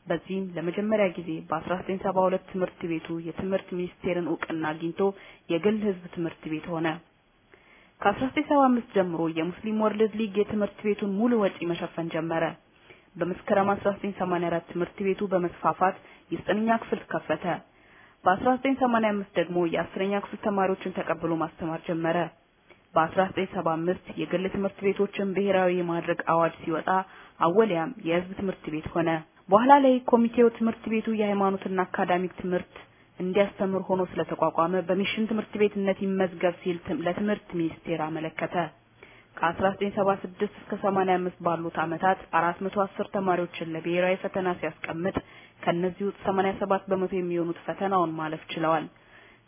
በዚህም ለመጀመሪያ ጊዜ በ1972 ትምህርት ቤቱ የትምህርት ሚኒስቴርን እውቅና አግኝቶ የግል ህዝብ ትምህርት ቤት ሆነ። ከ1975 ጀምሮ የ Muslim World League የትምህርት ቤቱን ሙሉ ወጪ መሸፈን ጀመረ። በመስከረም 1984 ትምህርት ቤቱ በመስፋፋት የዘጠነኛ ክፍል ከፈተ። በ1985 ደግሞ የአስረኛ ክፍል ተማሪዎችን ተቀብሎ ማስተማር ጀመረ። በ1975 የግል ትምህርት ቤቶችን ብሔራዊ የማድረግ አዋጅ ሲወጣ አወሊያም የህዝብ ትምህርት ቤት ሆነ። በኋላ ላይ ኮሚቴው ትምህርት ቤቱ የሃይማኖትና አካዳሚክ ትምህርት እንዲያስተምር ሆኖ ስለተቋቋመ በሚሽን ትምህርት ቤትነት ይመዝገብ ሲል ለትምህርት ሚኒስቴር አመለከተ። ከ1976 እስከ 85 ባሉት ዓመታት 410 ተማሪዎችን ለብሔራዊ ፈተና ሲያስቀምጥ ከነዚህ ውስጥ 87 በመቶ የሚሆኑት ፈተናውን ማለፍ ችለዋል።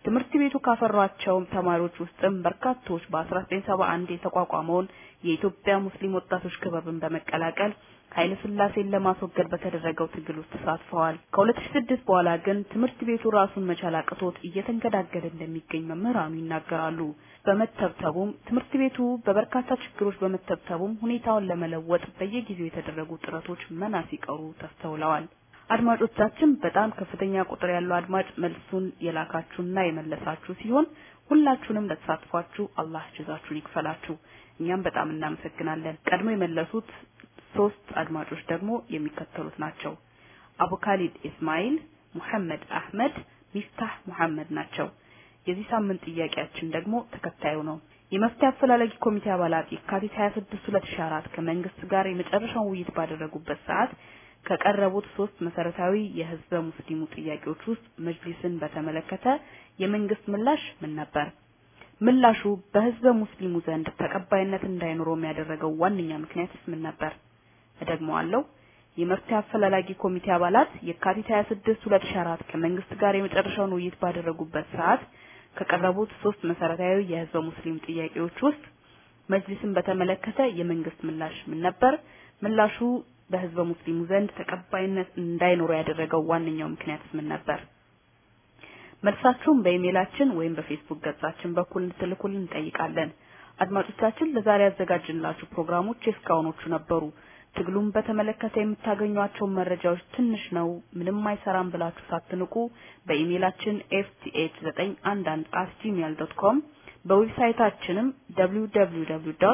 ትምህርት ቤቱ ካፈሯቸው ተማሪዎች ውስጥም በርካቶች በ1971 የተቋቋመውን የኢትዮጵያ ሙስሊም ወጣቶች ክበብን በመቀላቀል ኃይለ ሥላሴን ለማስወገድ በተደረገው ትግል ውስጥ ተሳትፈዋል። ከ2006 በኋላ ግን ትምህርት ቤቱ ራሱን መቻል አቅቶት እየተንገዳገደ እንደሚገኝ መምህራኑ ይናገራሉ። በመተብተቡም ትምህርት ቤቱ በበርካታ ችግሮች በመተብተቡም ሁኔታውን ለመለወጥ በየጊዜው የተደረጉ ጥረቶች መና ሲቀሩ ተስተውለዋል። አድማጮቻችን በጣም ከፍተኛ ቁጥር ያለው አድማጭ መልሱን የላካችሁና የመለሳችሁ ሲሆን ሁላችሁንም ለተሳትፏችሁ አላህ ጀዛችሁን ይክፈላችሁ። እኛም በጣም እናመሰግናለን። ቀድሞ የመለሱት ሶስት አድማጮች ደግሞ የሚከተሉት ናቸው። አቡ ካሊድ ኢስማኤል፣ ሙሐመድ አህመድ፣ ሚፍታህ ሙሐመድ ናቸው። የዚህ ሳምንት ጥያቄያችን ደግሞ ተከታዩ ነው። የመፍትሄ አፈላላጊ ኮሚቴ አባላት የካቲት 26 2004 ከመንግስት ጋር የመጨረሻውን ውይይት ባደረጉበት ሰዓት ከቀረቡት ሶስት መሰረታዊ የህዝበ ሙስሊሙ ጥያቄዎች ውስጥ መጅሊስን በተመለከተ የመንግስት ምላሽ ምን ነበር? ምላሹ በህዝበ ሙስሊሙ ዘንድ ተቀባይነት እንዳይኖረው የሚያደረገው ዋነኛ ምክንያትስ ምን ነበር? እደግመዋለሁ። የመፍትሄ አፈላላጊ ኮሚቴ አባላት የካቲት 26 2004 ከመንግስት ጋር የመጨረሻውን ውይይት ባደረጉበት ሰዓት ከቀረቡት ሶስት መሰረታዊ የህዝበ ሙስሊም ጥያቄዎች ውስጥ መጅሊስን በተመለከተ የመንግስት ምላሽ ምን ነበር? ምላሹ በህዝበ ሙስሊሙ ዘንድ ተቀባይነት እንዳይኖረው ያደረገው ዋነኛው ምክንያትስ ምን ነበር? መልሳችሁን በኢሜይላችን ወይም በፌስቡክ ገጻችን በኩል እንድትልኩልን እንጠይቃለን። አድማጮቻችን ለዛሬ ያዘጋጅንላችሁ ፕሮግራሞች የእስካሁኖቹ ነበሩ። ትግሉን በተመለከተ የምታገኟቸው መረጃዎች ትንሽ ነው፣ ምንም አይሰራም ብላችሁ ሳትንቁ በኢሜይላችን fth911@gmail.com በዌብሳይታችንም www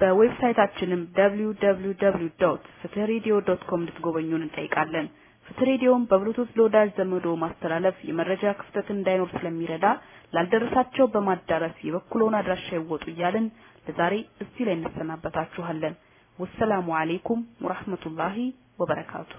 በዌብሳይታችንም www.fithradio.com እንድትጎበኙን እንጠይቃለን። ፍትህ ሬዲዮን በብሉቱዝ ለወዳጅ ዘመድዎ ማስተላለፍ የመረጃ ክፍተት እንዳይኖር ስለሚረዳ ላልደረሳቸው በማዳረስ የበኩልዎን ድርሻ ይወጡ እያልን ለዛሬ እዚህ ላይ እንሰናበታችኋለን። ወሰላሙ አለይኩም ወራህመቱላሂ ወበረካቱ